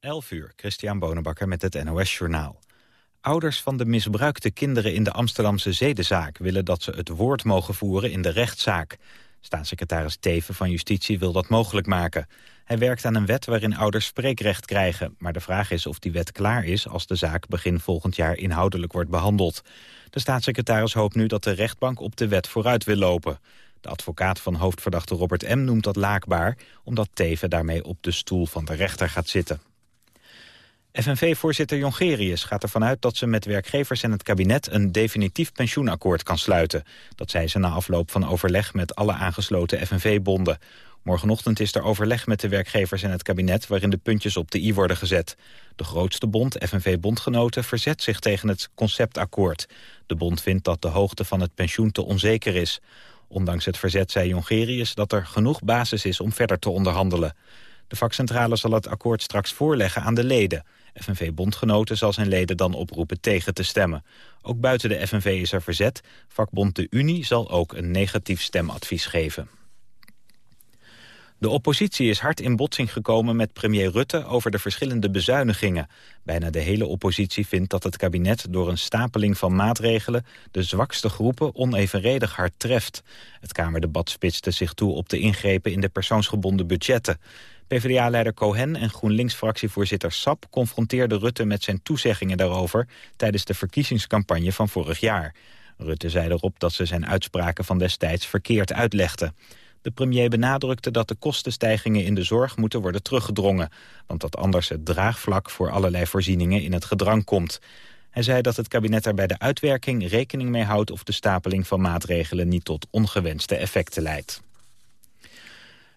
11 uur, Christian Bonenbakker met het NOS Journaal. Ouders van de misbruikte kinderen in de Amsterdamse zedenzaak... willen dat ze het woord mogen voeren in de rechtszaak. Staatssecretaris Teven van Justitie wil dat mogelijk maken. Hij werkt aan een wet waarin ouders spreekrecht krijgen. Maar de vraag is of die wet klaar is als de zaak begin volgend jaar inhoudelijk wordt behandeld. De staatssecretaris hoopt nu dat de rechtbank op de wet vooruit wil lopen. De advocaat van hoofdverdachte Robert M. noemt dat laakbaar... omdat Teven daarmee op de stoel van de rechter gaat zitten. FNV-voorzitter Jongerius gaat ervan uit dat ze met werkgevers en het kabinet een definitief pensioenakkoord kan sluiten. Dat zei ze na afloop van overleg met alle aangesloten FNV-bonden. Morgenochtend is er overleg met de werkgevers en het kabinet waarin de puntjes op de i worden gezet. De grootste bond, FNV-bondgenoten, verzet zich tegen het conceptakkoord. De bond vindt dat de hoogte van het pensioen te onzeker is. Ondanks het verzet zei Jongerius dat er genoeg basis is om verder te onderhandelen. De vakcentrale zal het akkoord straks voorleggen aan de leden. FNV-bondgenoten zal zijn leden dan oproepen tegen te stemmen. Ook buiten de FNV is er verzet. Vakbond de Unie zal ook een negatief stemadvies geven. De oppositie is hard in botsing gekomen met premier Rutte over de verschillende bezuinigingen. Bijna de hele oppositie vindt dat het kabinet door een stapeling van maatregelen de zwakste groepen onevenredig hard treft. Het Kamerdebat spitste zich toe op de ingrepen in de persoonsgebonden budgetten. PvdA-leider Cohen en GroenLinks-fractievoorzitter Sap confronteerden Rutte met zijn toezeggingen daarover tijdens de verkiezingscampagne van vorig jaar. Rutte zei erop dat ze zijn uitspraken van destijds verkeerd uitlegde. De premier benadrukte dat de kostenstijgingen in de zorg moeten worden teruggedrongen, want dat anders het draagvlak voor allerlei voorzieningen in het gedrang komt. Hij zei dat het kabinet er bij de uitwerking rekening mee houdt of de stapeling van maatregelen niet tot ongewenste effecten leidt.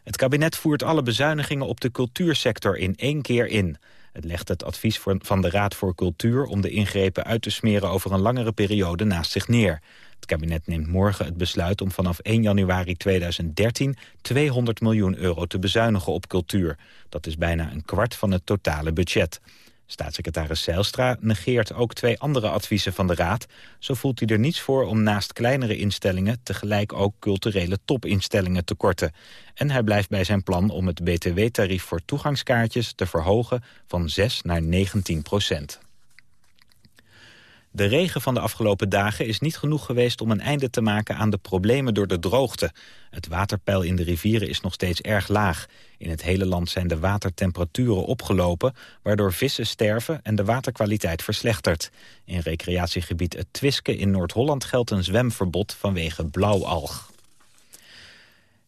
Het kabinet voert alle bezuinigingen op de cultuursector in één keer in. Het legt het advies van de Raad voor Cultuur om de ingrepen uit te smeren over een langere periode naast zich neer. Het kabinet neemt morgen het besluit om vanaf 1 januari 2013 200 miljoen euro te bezuinigen op cultuur. Dat is bijna een kwart van het totale budget. Staatssecretaris Zijlstra negeert ook twee andere adviezen van de Raad. Zo voelt hij er niets voor om naast kleinere instellingen... tegelijk ook culturele topinstellingen te korten. En hij blijft bij zijn plan om het btw-tarief voor toegangskaartjes... te verhogen van 6 naar 19 procent. De regen van de afgelopen dagen is niet genoeg geweest om een einde te maken aan de problemen door de droogte. Het waterpeil in de rivieren is nog steeds erg laag. In het hele land zijn de watertemperaturen opgelopen, waardoor vissen sterven en de waterkwaliteit verslechtert. In recreatiegebied Het Twiske in Noord-Holland geldt een zwemverbod vanwege blauwalg.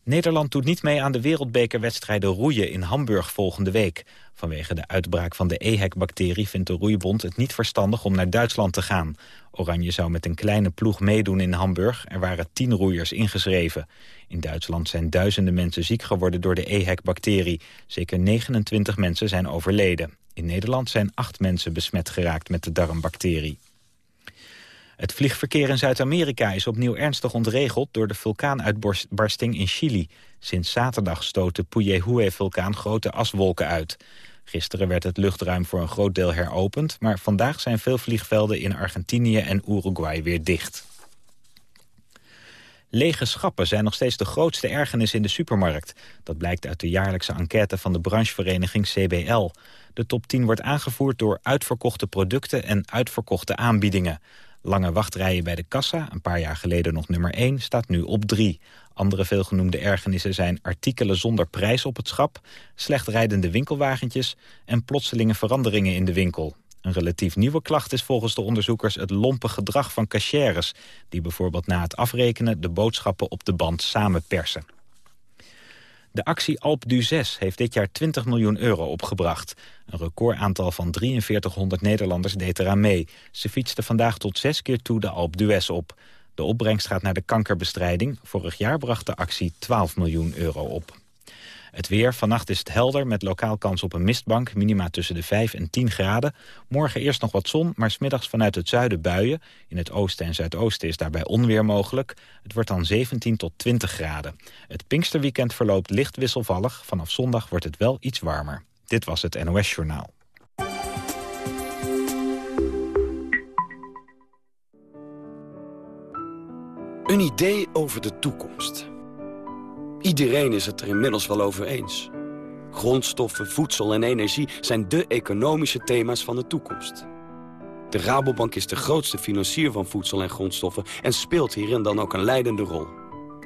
Nederland doet niet mee aan de wereldbekerwedstrijden roeien in Hamburg volgende week. Vanwege de uitbraak van de EHEC-bacterie vindt de roeibond het niet verstandig om naar Duitsland te gaan. Oranje zou met een kleine ploeg meedoen in Hamburg. Er waren tien roeiers ingeschreven. In Duitsland zijn duizenden mensen ziek geworden door de EHEC-bacterie. Zeker 29 mensen zijn overleden. In Nederland zijn acht mensen besmet geraakt met de darmbacterie. Het vliegverkeer in Zuid-Amerika is opnieuw ernstig ontregeld... door de vulkaanuitbarsting in Chili. Sinds zaterdag stoot de Puyehue-vulkaan grote aswolken uit. Gisteren werd het luchtruim voor een groot deel heropend... maar vandaag zijn veel vliegvelden in Argentinië en Uruguay weer dicht. Lege schappen zijn nog steeds de grootste ergernis in de supermarkt. Dat blijkt uit de jaarlijkse enquête van de branchevereniging CBL. De top 10 wordt aangevoerd door uitverkochte producten en uitverkochte aanbiedingen. Lange wachtrijen bij de kassa, een paar jaar geleden nog nummer 1, staat nu op 3. Andere veelgenoemde ergernissen zijn artikelen zonder prijs op het schap... slecht rijdende winkelwagentjes en plotselinge veranderingen in de winkel. Een relatief nieuwe klacht is volgens de onderzoekers het lompe gedrag van cashiers... die bijvoorbeeld na het afrekenen de boodschappen op de band samen persen. De actie Alp du 6 heeft dit jaar 20 miljoen euro opgebracht. Een recordaantal van 4300 Nederlanders deed eraan mee. Ze fietsten vandaag tot zes keer toe de Alp d'Huez op. De opbrengst gaat naar de kankerbestrijding. Vorig jaar bracht de actie 12 miljoen euro op. Het weer, vannacht is het helder met lokaal kans op een mistbank. Minima tussen de 5 en 10 graden. Morgen eerst nog wat zon, maar smiddags vanuit het zuiden buien. In het oosten en zuidoosten is daarbij onweer mogelijk. Het wordt dan 17 tot 20 graden. Het Pinksterweekend verloopt licht wisselvallig. Vanaf zondag wordt het wel iets warmer. Dit was het NOS Journaal. Een idee over de toekomst. Iedereen is het er inmiddels wel over eens. Grondstoffen, voedsel en energie zijn de economische thema's van de toekomst. De Rabobank is de grootste financier van voedsel en grondstoffen... en speelt hierin dan ook een leidende rol.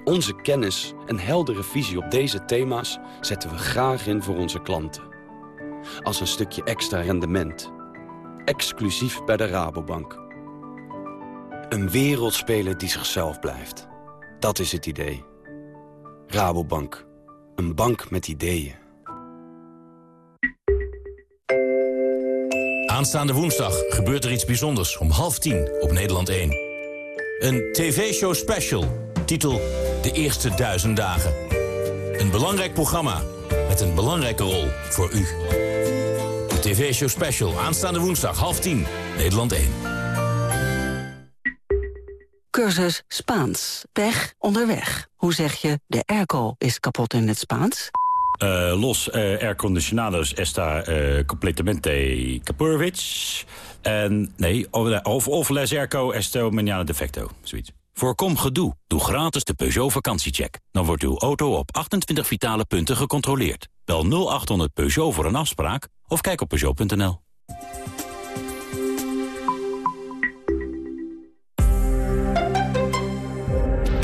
Onze kennis en heldere visie op deze thema's zetten we graag in voor onze klanten. Als een stukje extra rendement. Exclusief bij de Rabobank. Een wereldspeler die zichzelf blijft. Dat is het idee. Rabobank. Een bank met ideeën. Aanstaande woensdag gebeurt er iets bijzonders om half tien op Nederland 1. Een tv-show special, titel De Eerste Duizend Dagen. Een belangrijk programma met een belangrijke rol voor u. De tv-show special, aanstaande woensdag, half tien, Nederland 1. Cursus Spaans. Pech onderweg. Hoe zeg je de airco is kapot in het Spaans? Uh, los uh, air condicionados esta uh, completamente capurwitz. En nee, of, of les airco esto mañana defecto. Zoiets. Voorkom gedoe. Doe gratis de Peugeot vakantiecheck. Dan wordt uw auto op 28 vitale punten gecontroleerd. Bel 0800 Peugeot voor een afspraak of kijk op Peugeot.nl.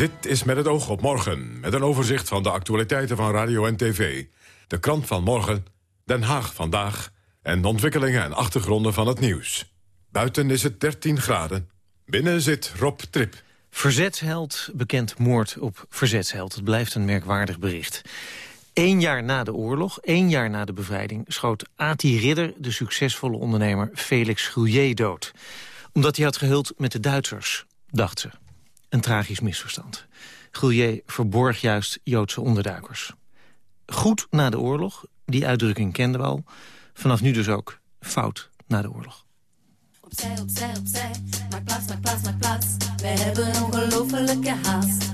Dit is met het oog op morgen, met een overzicht van de actualiteiten van radio en tv. De krant van morgen, Den Haag vandaag... en de ontwikkelingen en achtergronden van het nieuws. Buiten is het 13 graden. Binnen zit Rob Trip. Verzetsheld, bekend moord op verzetsheld. Het blijft een merkwaardig bericht. Eén jaar na de oorlog, één jaar na de bevrijding... schoot Ati Ridder de succesvolle ondernemer Felix Gouillet dood. Omdat hij had gehuld met de Duitsers, dacht ze. Een tragisch misverstand. Gouillet verborg juist Joodse onderduikers. Goed na de oorlog, die uitdrukking kenden we al. Vanaf nu dus ook fout na de oorlog. Opzij, opzij, opzij, maak plaats, maak plaats, maak plaats. We hebben ongelofelijke haast.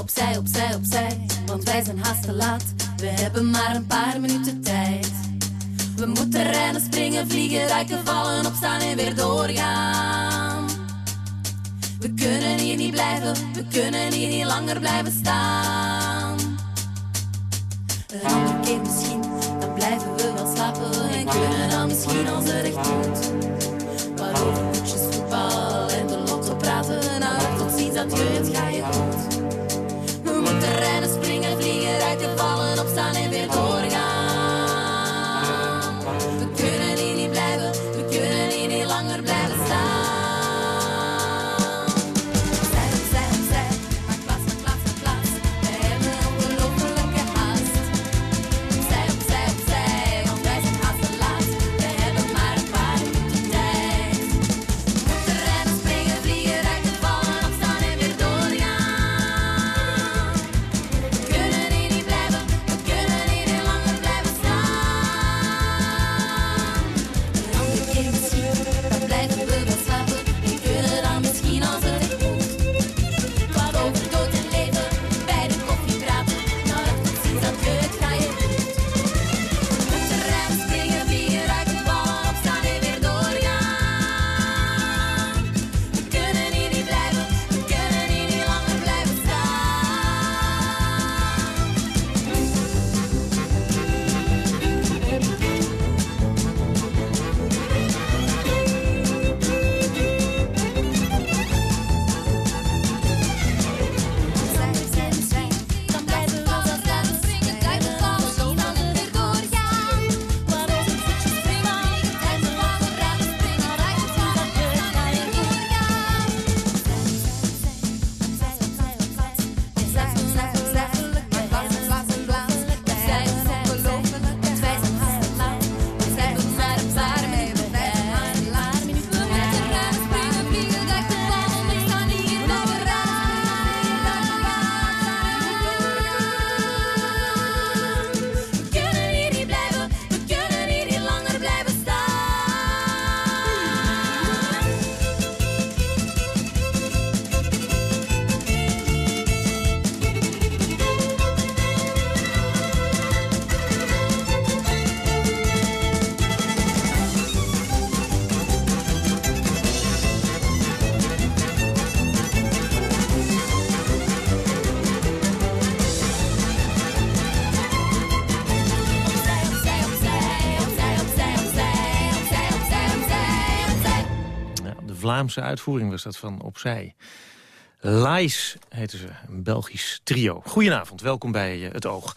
Opzij, opzij, opzij, want wij zijn haast te laat. We hebben maar een paar minuten tijd. We moeten rennen, springen, vliegen, rijken, vallen, opstaan en weer doorgaan. We kunnen hier niet blijven, we kunnen hier niet langer blijven staan. Een andere keer misschien, dan blijven we wel slapen en kunnen dan misschien onze recht doen. Maar over koetjes, voetbal en de lotto praten, nou tot ziens dat je het ga je goed. We moeten rennen, springen, vliegen, rijden, vallen, opstaan en weer doorgaan. Vlaamse uitvoering was dat van Opzij. Lais heten ze, een Belgisch trio. Goedenavond, welkom bij eh, Het Oog.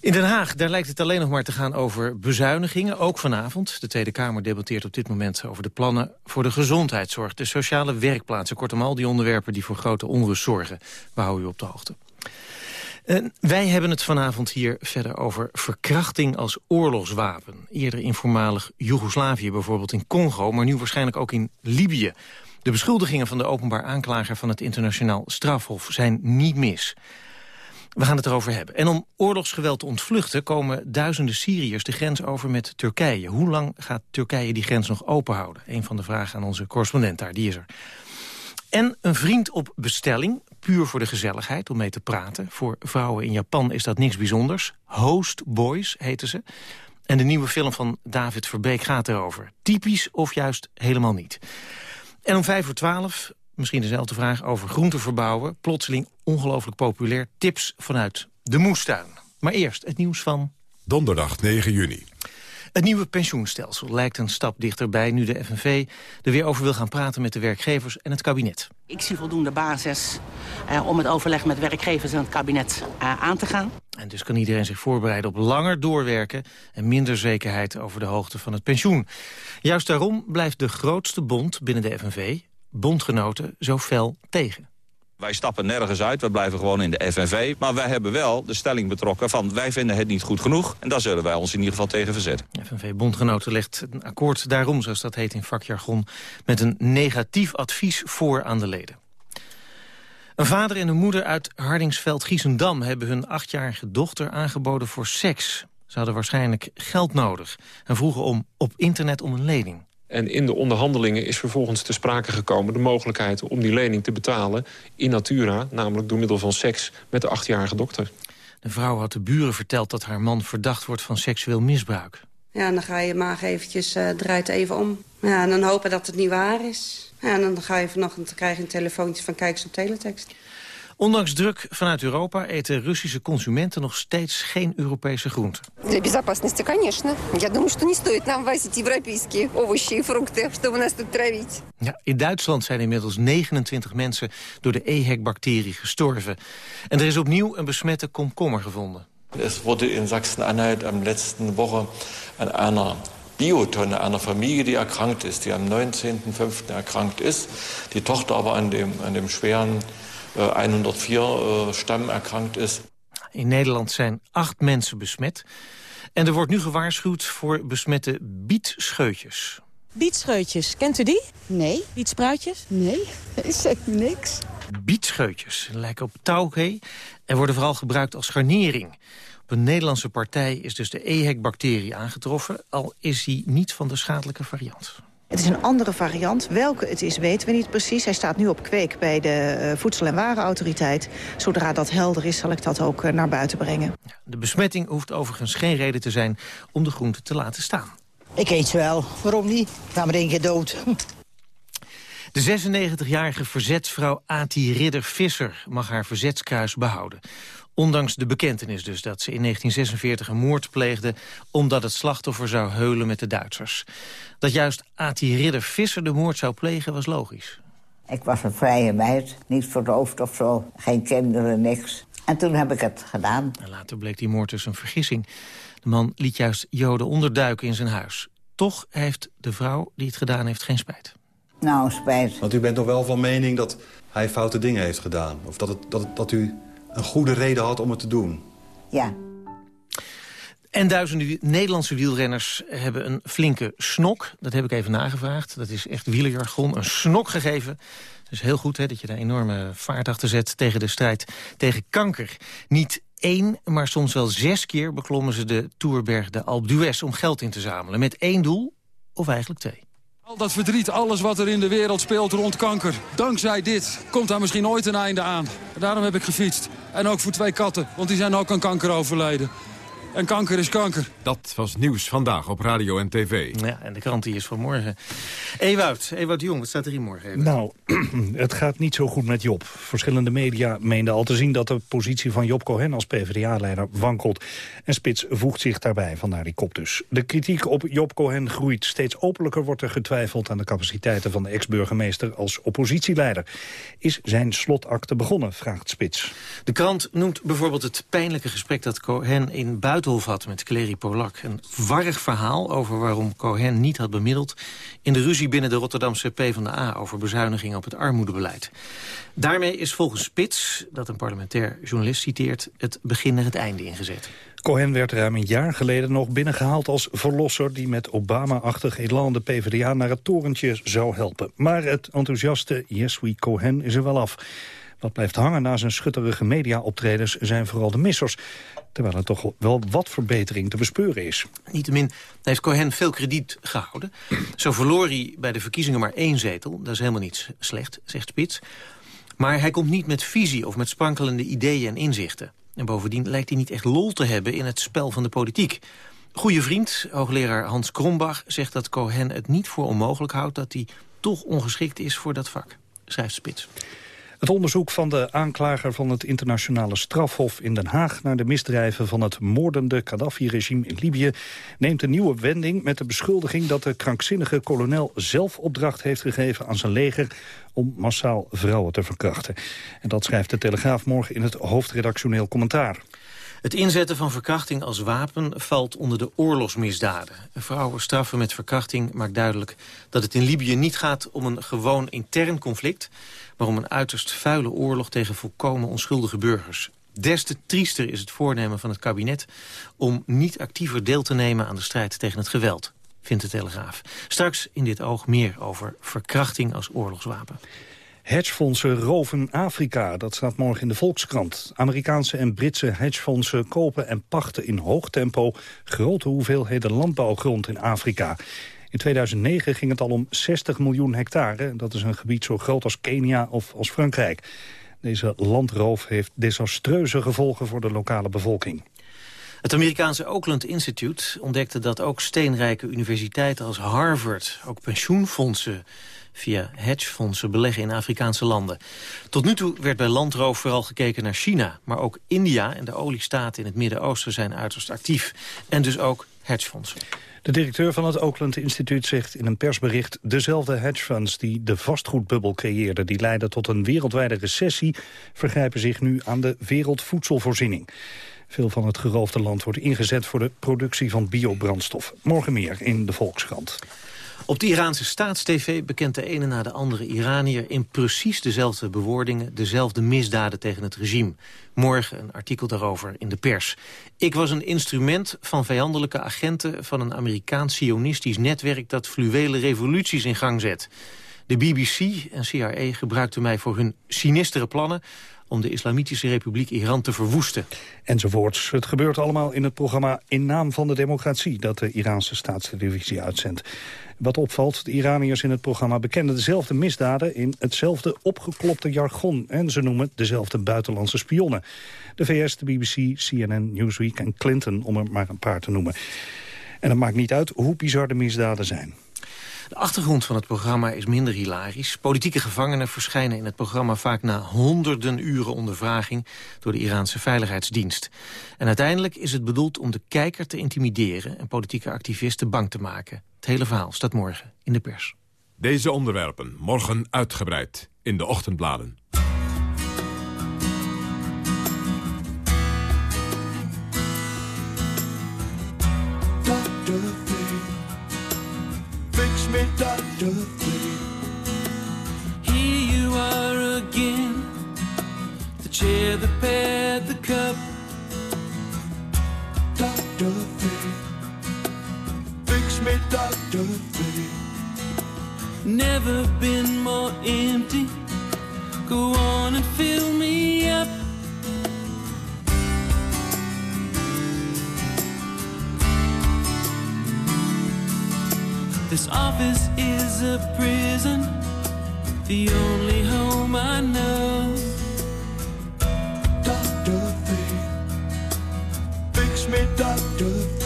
In Den Haag, daar lijkt het alleen nog maar te gaan over bezuinigingen, ook vanavond. De Tweede Kamer debatteert op dit moment over de plannen voor de gezondheidszorg, de sociale werkplaatsen. Kortom, al die onderwerpen die voor grote onrust zorgen. We houden u op de hoogte. En wij hebben het vanavond hier verder over verkrachting als oorlogswapen. Eerder in voormalig Joegoslavië, bijvoorbeeld in Congo... maar nu waarschijnlijk ook in Libië. De beschuldigingen van de openbaar aanklager van het internationaal strafhof zijn niet mis. We gaan het erover hebben. En om oorlogsgeweld te ontvluchten komen duizenden Syriërs de grens over met Turkije. Hoe lang gaat Turkije die grens nog open houden? Een van de vragen aan onze correspondent daar, die is er. En een vriend op bestelling, puur voor de gezelligheid, om mee te praten. Voor vrouwen in Japan is dat niks bijzonders. Host Boys heten ze. En de nieuwe film van David Verbeek gaat erover. Typisch of juist helemaal niet. En om vijf voor twaalf, misschien dezelfde vraag over groenten verbouwen. Plotseling ongelooflijk populair. Tips vanuit de moestuin. Maar eerst het nieuws van... Donderdag 9 juni. Het nieuwe pensioenstelsel lijkt een stap dichterbij... nu de FNV er weer over wil gaan praten met de werkgevers en het kabinet. Ik zie voldoende basis eh, om het overleg met werkgevers en het kabinet eh, aan te gaan. En dus kan iedereen zich voorbereiden op langer doorwerken... en minder zekerheid over de hoogte van het pensioen. Juist daarom blijft de grootste bond binnen de FNV, bondgenoten, zo fel tegen. Wij stappen nergens uit, we blijven gewoon in de FNV. Maar wij hebben wel de stelling betrokken van wij vinden het niet goed genoeg. En daar zullen wij ons in ieder geval tegen verzetten. FNV-bondgenoten legt een akkoord daarom, zoals dat heet in vakjargon... met een negatief advies voor aan de leden. Een vader en een moeder uit Hardingsveld-Giessendam... hebben hun achtjarige dochter aangeboden voor seks. Ze hadden waarschijnlijk geld nodig en vroegen om op internet om een lening. En in de onderhandelingen is vervolgens te sprake gekomen... de mogelijkheid om die lening te betalen in natura... namelijk door middel van seks met de achtjarige dokter. De vrouw had de buren verteld dat haar man verdacht wordt van seksueel misbruik. Ja, en dan ga je maag eventjes, uh, draait even om. Ja, en dan hopen dat het niet waar is. Ja, en dan ga je vanochtend, dan krijg je een telefoontje van kijk eens op teletext. Ondanks druk vanuit Europa eten Russische consumenten nog steeds geen Europese groenten. Для безопасности, конечно. Я думаю, что не стоит нам возить европейские овощи и фрукты, чтобы нас тут травить. Ja, in Duitsland zijn inmiddels 29 mensen door de EHEC-bacterie gestorven. En er is opnieuw een besmette komkommer gevonden. Es wurde in Sachsen-Anhalt am letzten Woche an einer Biotonne einer Familie, die erkrankt ist, die am 19.05. erkrankt ist. Die Tochter aber an dem, an dem schweren 104-stam erkrankt is. In Nederland zijn acht mensen besmet. En er wordt nu gewaarschuwd voor besmette bietscheutjes. Bietscheutjes, kent u die? Nee. Bietspruitjes? Nee, is echt niks. Bietscheutjes lijken op tauwhee en worden vooral gebruikt als garnering. Op een Nederlandse partij is dus de EHEC-bacterie aangetroffen... al is die niet van de schadelijke variant. Het is een andere variant. Welke het is, weten we niet precies. Hij staat nu op kweek bij de Voedsel- en Warenautoriteit. Zodra dat helder is, zal ik dat ook naar buiten brengen. De besmetting hoeft overigens geen reden te zijn om de groente te laten staan. Ik eet ze wel. Waarom niet? Ga maar één keer dood. De 96-jarige verzetsvrouw Ati Ridder-Visser mag haar verzetskruis behouden. Ondanks de bekentenis dus dat ze in 1946 een moord pleegde... omdat het slachtoffer zou heulen met de Duitsers. Dat juist Ati Ridder-Visser de moord zou plegen was logisch. Ik was een vrije meid, niet verdoofd of zo. Geen kinderen, niks. En toen heb ik het gedaan. En later bleek die moord dus een vergissing. De man liet juist Joden onderduiken in zijn huis. Toch heeft de vrouw die het gedaan heeft geen spijt. Nou, spijt. Want u bent toch wel van mening dat hij foute dingen heeft gedaan? Of dat, het, dat, het, dat u een goede reden had om het te doen? Ja. En duizenden Nederlandse wielrenners hebben een flinke snok. Dat heb ik even nagevraagd. Dat is echt wielerjargon. Een snok gegeven. Dus heel goed hè, dat je daar enorme vaart achter zet tegen de strijd tegen kanker. Niet één, maar soms wel zes keer beklommen ze de Tourberg de Alpe d'Huez om geld in te zamelen. Met één doel, of eigenlijk twee. Al dat verdriet, alles wat er in de wereld speelt rond kanker. Dankzij dit komt daar misschien ooit een einde aan. Daarom heb ik gefietst. En ook voor twee katten, want die zijn ook aan kanker overleden. En kanker is kanker. Dat was nieuws vandaag op radio en tv. Ja, en de krant die is van morgen. Ewout, Ewout Jong, wat staat er hier morgen? Ewout? Nou, het gaat niet zo goed met Job. Verschillende media meenden al te zien dat de positie van Job Cohen als PvdA-leider wankelt. En Spits voegt zich daarbij, vandaar die kop dus. De kritiek op Job Cohen groeit. Steeds openlijker wordt er getwijfeld aan de capaciteiten van de ex-burgemeester als oppositieleider. Is zijn slotakte begonnen, vraagt Spits. De krant noemt bijvoorbeeld het pijnlijke gesprek dat Cohen in Buitenhof had met Clary Polak. Een warrig verhaal over waarom Cohen niet had bemiddeld in de ruzie binnen de Rotterdamse PvdA over bezuiniging op het armoedebeleid. Daarmee is volgens Spits, dat een parlementair journalist citeert, het begin naar het einde ingezet. Cohen werd ruim een jaar geleden nog binnengehaald als verlosser... die met Obama-achtig elan de PvdA naar het torentje zou helpen. Maar het enthousiaste Yes We Cohen is er wel af. Wat blijft hangen na zijn schutterige media-optredens zijn vooral de missers. Terwijl er toch wel wat verbetering te bespeuren is. Niettemin heeft Cohen veel krediet gehouden. Zo verloor hij bij de verkiezingen maar één zetel. Dat is helemaal niet slecht, zegt Spits. Maar hij komt niet met visie of met sprankelende ideeën en inzichten. En bovendien lijkt hij niet echt lol te hebben in het spel van de politiek. Goeie vriend, hoogleraar Hans Krombach, zegt dat Cohen het niet voor onmogelijk houdt... dat hij toch ongeschikt is voor dat vak, schrijft Spits. Het onderzoek van de aanklager van het internationale strafhof in Den Haag... naar de misdrijven van het moordende Gaddafi-regime in Libië... neemt een nieuwe wending met de beschuldiging dat de krankzinnige kolonel zelf opdracht heeft gegeven aan zijn leger om massaal vrouwen te verkrachten. En dat schrijft de Telegraaf morgen in het hoofdredactioneel commentaar. Het inzetten van verkrachting als wapen valt onder de oorlogsmisdaden. Vrouwen straffen met verkrachting maakt duidelijk dat het in Libië niet gaat om een gewoon intern conflict, maar om een uiterst vuile oorlog tegen volkomen onschuldige burgers. Des te triester is het voornemen van het kabinet om niet actiever deel te nemen aan de strijd tegen het geweld, vindt de Telegraaf. Straks in dit oog meer over verkrachting als oorlogswapen. Hedgefondsen roven Afrika, dat staat morgen in de Volkskrant. Amerikaanse en Britse hedgefondsen kopen en pachten in hoog tempo... grote hoeveelheden landbouwgrond in Afrika. In 2009 ging het al om 60 miljoen hectare. Dat is een gebied zo groot als Kenia of als Frankrijk. Deze landroof heeft desastreuze gevolgen voor de lokale bevolking. Het Amerikaanse Oakland Institute ontdekte dat ook steenrijke universiteiten als Harvard... ook pensioenfondsen via hedgefondsen beleggen in Afrikaanse landen. Tot nu toe werd bij landroof vooral gekeken naar China. Maar ook India en de oliestaten in het Midden-Oosten zijn uiterst actief. En dus ook hedgefondsen. De directeur van het Oakland Instituut zegt in een persbericht... dezelfde hedgefunds die de vastgoedbubbel creëerden... die leidden tot een wereldwijde recessie... vergrijpen zich nu aan de wereldvoedselvoorziening. Veel van het geroofde land wordt ingezet voor de productie van biobrandstof. Morgen meer in de Volkskrant. Op de Iraanse staatstv bekent de ene na de andere Iranier... in precies dezelfde bewoordingen, dezelfde misdaden tegen het regime. Morgen een artikel daarover in de pers. Ik was een instrument van vijandelijke agenten... van een Amerikaans sionistisch netwerk dat fluwele revoluties in gang zet. De BBC en CIA gebruikten mij voor hun sinistere plannen om de Islamitische Republiek Iran te verwoesten. Enzovoorts. Het gebeurt allemaal in het programma In Naam van de Democratie... dat de Iraanse staatstelevisie uitzendt. Wat opvalt, de Iraniërs in het programma bekennen dezelfde misdaden... in hetzelfde opgeklopte jargon. En ze noemen dezelfde buitenlandse spionnen. De VS, de BBC, CNN, Newsweek en Clinton, om er maar een paar te noemen. En het maakt niet uit hoe bizar de misdaden zijn. De achtergrond van het programma is minder hilarisch. Politieke gevangenen verschijnen in het programma vaak na honderden uren ondervraging door de Iraanse Veiligheidsdienst. En uiteindelijk is het bedoeld om de kijker te intimideren en politieke activisten bang te maken. Het hele verhaal staat morgen in de pers. Deze onderwerpen morgen uitgebreid in de ochtendbladen. Chair, the pad, the cup. Dr. Fix me, Dr. Never been more empty. Go on and fill me up. This office is a prison, the only home I know. me, doctor.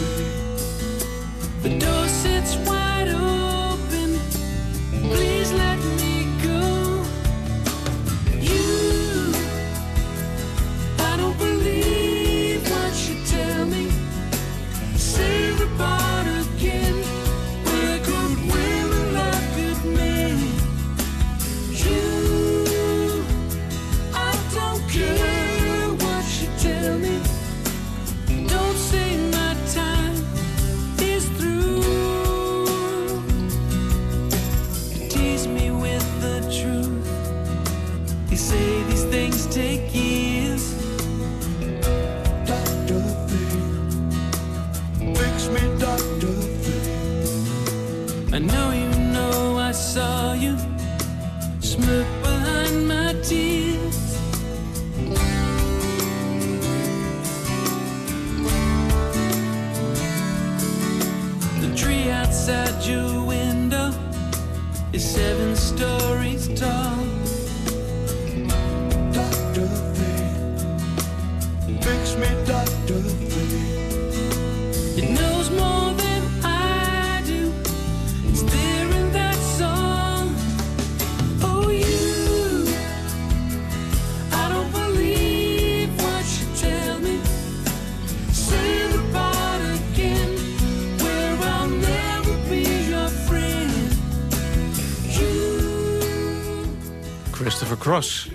Cross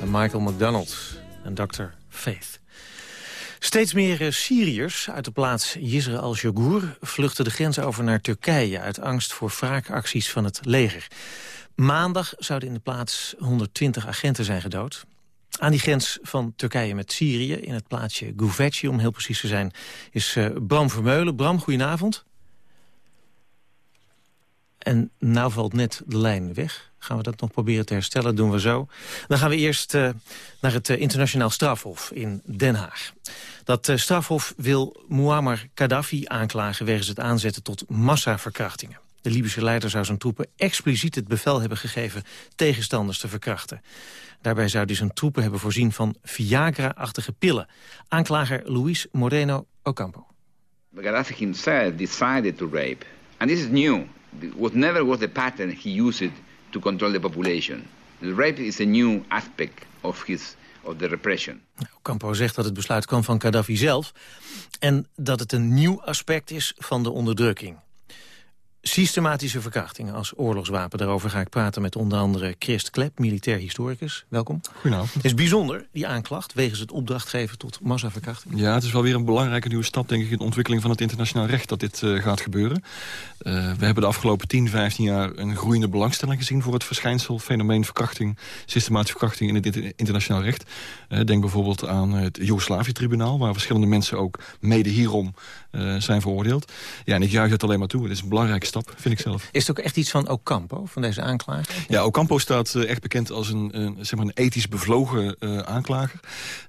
en Michael McDonald en Dr. Faith. Steeds meer eh, Syriërs uit de plaats Yisra al-Shogur vluchten de grens over naar Turkije... uit angst voor wraakacties van het leger. Maandag zouden in de plaats 120 agenten zijn gedood. Aan die grens van Turkije met Syrië, in het plaatsje Guveci... om heel precies te zijn, is eh, Bram Vermeulen. Bram, goedenavond. En nou valt net de lijn weg. Gaan we dat nog proberen te herstellen? doen we zo. Dan gaan we eerst uh, naar het uh, internationaal strafhof in Den Haag. Dat uh, strafhof wil Muammar Gaddafi aanklagen... wegens het aanzetten tot massaverkrachtingen. De Libische leider zou zijn troepen expliciet het bevel hebben gegeven... tegenstanders te verkrachten. Daarbij zou hij zijn troepen hebben voorzien van Viagra-achtige pillen. Aanklager Luis Moreno Ocampo. Gaddafi decided to rape. And this is new. What never was the pattern he used to control the population. The rape is a new aspect of, his, of the repression. Ocampo zegt dat het besluit kwam van Gaddafi zelf... en dat het een nieuw aspect is van de onderdrukking. Systematische verkrachtingen als oorlogswapen. Daarover ga ik praten met onder andere Christ Klep, militair historicus. Welkom. Goedenavond. Het is bijzonder, die aanklacht, wegens het opdracht geven tot massaverkrachting. Ja, het is wel weer een belangrijke nieuwe stap, denk ik... in de ontwikkeling van het internationaal recht dat dit uh, gaat gebeuren. Uh, we hebben de afgelopen 10, 15 jaar een groeiende belangstelling gezien... voor het verschijnsel, fenomeen verkrachting, systematische verkrachting... in het internationaal recht. Uh, denk bijvoorbeeld aan het Joegoslavië-tribunaal... waar verschillende mensen ook mede hierom zijn veroordeeld. Ja, en ik juich het alleen maar toe. Het is een belangrijke stap, vind ik zelf. Is het ook echt iets van Ocampo, van deze aanklager? Ja, Ocampo staat uh, echt bekend als een, een, zeg maar een ethisch bevlogen uh, aanklager.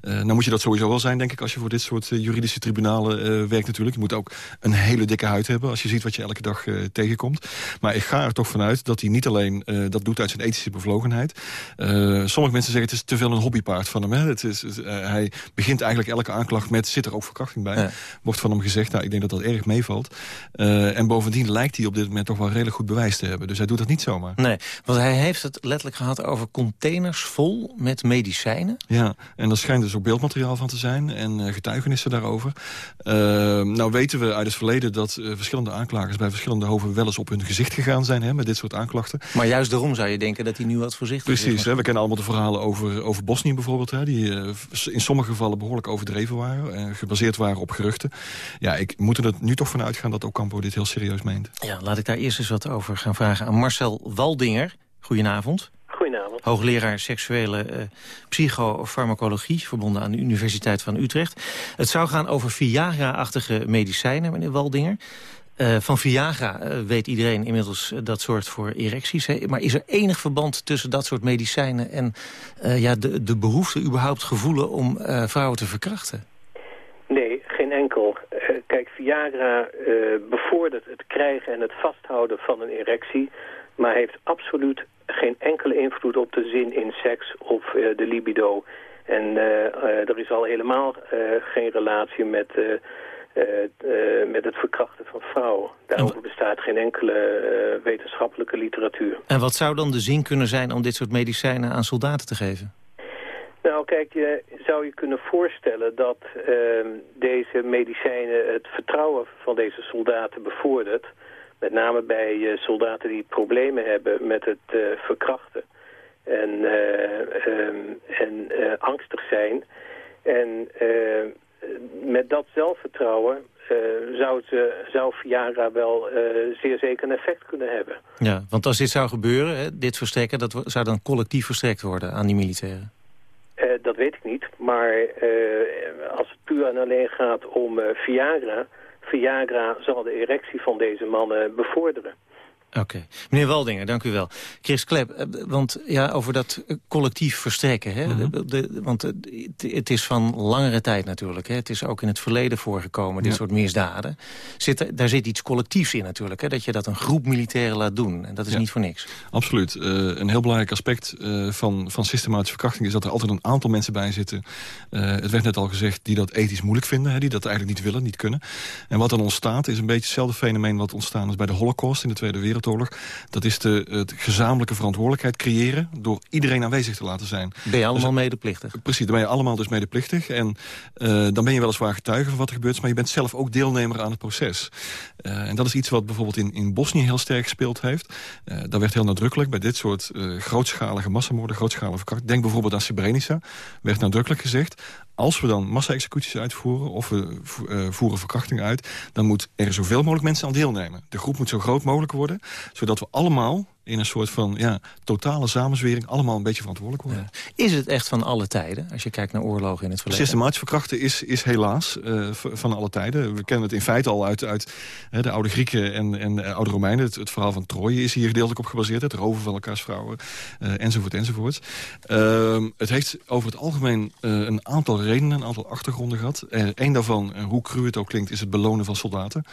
Uh, nou moet je dat sowieso wel zijn, denk ik, als je voor dit soort juridische tribunalen werkt natuurlijk. Je moet ook een hele dikke huid hebben, als je ziet wat je elke dag tegenkomt. Maar ik ga er toch vanuit dat hij niet alleen dat doet uit zijn ethische bevlogenheid. sommige mensen zeggen het is te veel een hobbypaard van hem. Hè? Het is, hij begint eigenlijk elke aanklacht met, zit er ook verkrachting bij? Ja. Wordt van hem gezegd, nou, ik denk dat dat erg meevalt. en bovendien lijkt hij op dit moment toch wel redelijk goed bewijs te hebben. Dus hij doet dat niet zomaar. Nee, want hij heeft het letterlijk gehad over containers vol met medicijnen. Ja, en daar schijnt dus ook beeldmateriaal van te zijn en uh, getuigenissen daarover. Uh, nou weten we uit het verleden dat verschillende aanklagers bij verschillende hoven wel eens op hun gezicht gegaan zijn hè, met dit soort aanklachten. Maar juist daarom zou je denken dat hij nu wat voorzichtig is. Precies, we kennen allemaal de verhalen over, over Bosnië bijvoorbeeld, hè, die in sommige gevallen behoorlijk overdreven waren en gebaseerd waren op geruchten. Ja, ik moet er nu toch van uitgaan dat Ocampo dit heel serieus meent. Ja, laat ik daar eerst eens wat over gaan vragen aan Marcel Waldinger. Goedenavond. Goedenavond. Hoogleraar seksuele uh, psychofarmacologie, verbonden aan de Universiteit van Utrecht. Het zou gaan over Viagra-achtige medicijnen, meneer Waldinger. Uh, van Viagra uh, weet iedereen inmiddels dat soort voor erecties. Hè? Maar is er enig verband tussen dat soort medicijnen... en ja, de, de behoefte überhaupt gevoelen om vrouwen te verkrachten? Kijk, Viagra bevordert het krijgen en het vasthouden van een erectie... maar heeft absoluut geen enkele invloed op de zin in seks of uh, de libido. En uh, er is al helemaal geen relatie met, met het verkrachten van vrouwen. Daarover bestaat geen enkele wetenschappelijke literatuur. En wat zou dan de zin kunnen zijn om dit soort medicijnen aan soldaten te geven? Nou, kijk, je zou je kunnen voorstellen dat deze medicijnen het vertrouwen van deze soldaten bevordert met name bij uh, soldaten die problemen hebben met het uh, verkrachten. En, uh, um, en angstig zijn. En met dat zelfvertrouwen zou, ze, wel zeer zeker een effect kunnen hebben. Ja, want als dit zou gebeuren, hè, dit verstrekken, dat zou dan collectief verstrekt worden aan die militairen? Dat weet ik niet, maar als het puur en alleen gaat om Viagra Viagra zal de erectie van deze mannen bevorderen. Oké. Meneer Waldinger, dank u wel. Chris Klep, eh, want ja, over dat eh, collectief verstrekken. Hè? Mhm. de, de- want eh, het, het is van langere tijd natuurlijk. Hè? Het is ook in het verleden voorgekomen, dit Ja. soort misdaden. Zit, daar zit iets collectiefs in natuurlijk. Hè? Dat je dat een groep militairen laat doen. En dat is Ja. niet voor niks. Absoluut. Een heel belangrijk aspect van, van systematische verkrachting... is dat er altijd een aantal mensen bij zitten. Het werd net al gezegd, die dat ethisch moeilijk vinden. Hè, die dat eigenlijk niet willen, niet kunnen. En wat dan ontstaat is een beetje hetzelfde fenomeen... wat ontstaan is bij de Holocaust in de Tweede Wereldoorlog. Dat is de het gezamenlijke verantwoordelijkheid creëren... door iedereen aanwezig te laten zijn. Ben je allemaal Dus- medeplichtig? Precies, dan ben je allemaal dus medeplichtig. En eh, dan ben je weliswaar getuige van wat er gebeurt... maar je bent zelf ook deelnemer aan het proces. Eh, en dat is iets wat bijvoorbeeld in, in Bosnië heel sterk gespeeld heeft. Eh daar werd heel nadrukkelijk bij dit soort grootschalige massamoorden... grootschalige verkrachting. Denk bijvoorbeeld aan Srebrenica. werd nadrukkelijk gezegd... als we dan massa-executies uitvoeren... of we eh, voeren verkrachting uit... dan moet er zoveel mogelijk mensen aan deelnemen. De groep moet zo groot mogelijk worden... zodat we allemaal in een soort van ja, totale samenzwering... allemaal een beetje verantwoordelijk worden. Is het echt van alle tijden, als je kijkt naar oorlogen in het verleden? Systematisch verkrachten is, is helaas eh, van alle tijden. We kennen het in feite al uit, uit hè, de oude Grieken en, en de oude Romeinen. Het, het verhaal van Troje is hier gedeeltelijk op gebaseerd. Het roven van elkaars vrouwen, eh, enzovoort, enzovoort. Ehm, het heeft over het algemeen eh, een aantal redenen, een aantal achtergronden gehad. Eén daarvan, hoe cru het ook klinkt, is het belonen van soldaten.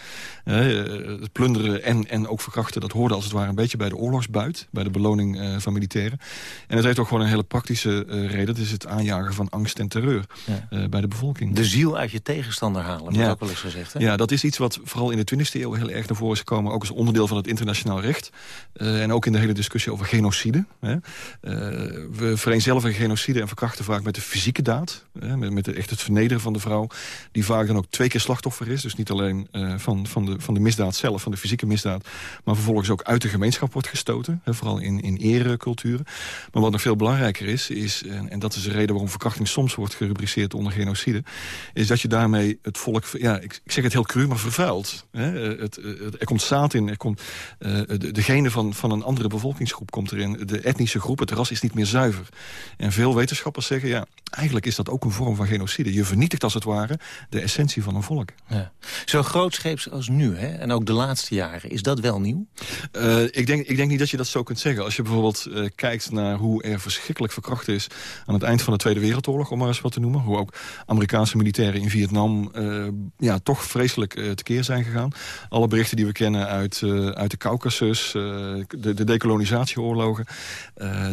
Het plunderen en, en ook verkrachten, dat hoorde als het ware een beetje bij de oorlogsbuit. Bij de beloning eh, van militairen. En het heeft ook gewoon een hele praktische eh, reden. Dat is het aanjagen van angst en terreur Ja. eh, bij de bevolking. De ziel uit je tegenstander halen, wordt Ja. ook wel eens gezegd. Hè? Ja, dat is iets wat vooral in de 20e eeuw heel erg naar voren is gekomen. Ook als onderdeel van het internationaal recht. En ook in de hele discussie over genocide. Hè. We vereenzelvigen genocide en verkrachten vaak met de fysieke daad. Hè, met met de, echt het vernederen van de vrouw. Die vaak dan ook twee keer slachtoffer is. Dus niet alleen van, van, de, van de misdaad zelf, van de fysieke misdaad. Maar vervolgens ook uit de gemeenschap wordt Hè, vooral in, in ereculturen. Maar wat nog veel belangrijker is, is en, en dat is de reden waarom verkrachting soms wordt gerubriceerd onder genocide. Is dat je daarmee het volk, ja, ik, ik zeg het heel cru, maar vervuilt. Hè? Eh, Het, het- er komt zaad in, er komt, eh, de, de van, van een andere bevolkingsgroep komt erin. De etnische groep, het ras is niet meer zuiver. En veel wetenschappers zeggen, ja, eigenlijk is dat ook een vorm van genocide. Je vernietigt als het ware de essentie van een volk. Ja. Zo grootscheeps als nu, hè? en ook de laatste jaren, is dat wel nieuw? Eh, ik, denk, ik denk niet dat je dat zo kunt zeggen. Als je bijvoorbeeld eh, kijkt naar hoe er verschrikkelijk verkracht is... aan het eind van de Tweede Wereldoorlog, om maar eens wat te noemen. Hoe ook Amerikaanse militairen in Vietnam eh, ja, toch vreselijk tekeer zijn gegaan. Alle berichten die we kennen uit, uit de Caucasus, de, de decolonisatieoorlogen...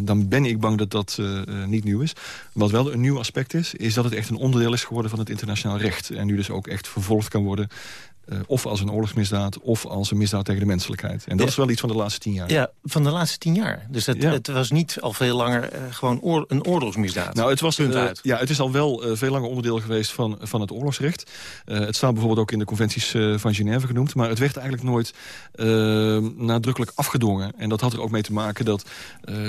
dan ben ik bang dat dat niet nieuw is. Wat wel een nieuw aspect is, is dat het echt een onderdeel is geworden van het internationaal recht. En nu dus ook echt vervolgd kan worden... eh, of als een oorlogsmisdaad, of als een misdaad tegen de menselijkheid. En dat Ja. is wel iets van de laatste tien jaar. Ja, van de laatste tien jaar. Dus dat, Ja. het was niet al veel langer eh, gewoon oor- een oorlogsmisdaad. Nou, het, was, Punt eh, uit. ja, het is al wel veel langer onderdeel geweest van, van het oorlogsrecht. Het staat bijvoorbeeld ook in de conventies van Genève genoemd. Maar het werd eigenlijk nooit nadrukkelijk afgedwongen. En dat had er ook mee te maken dat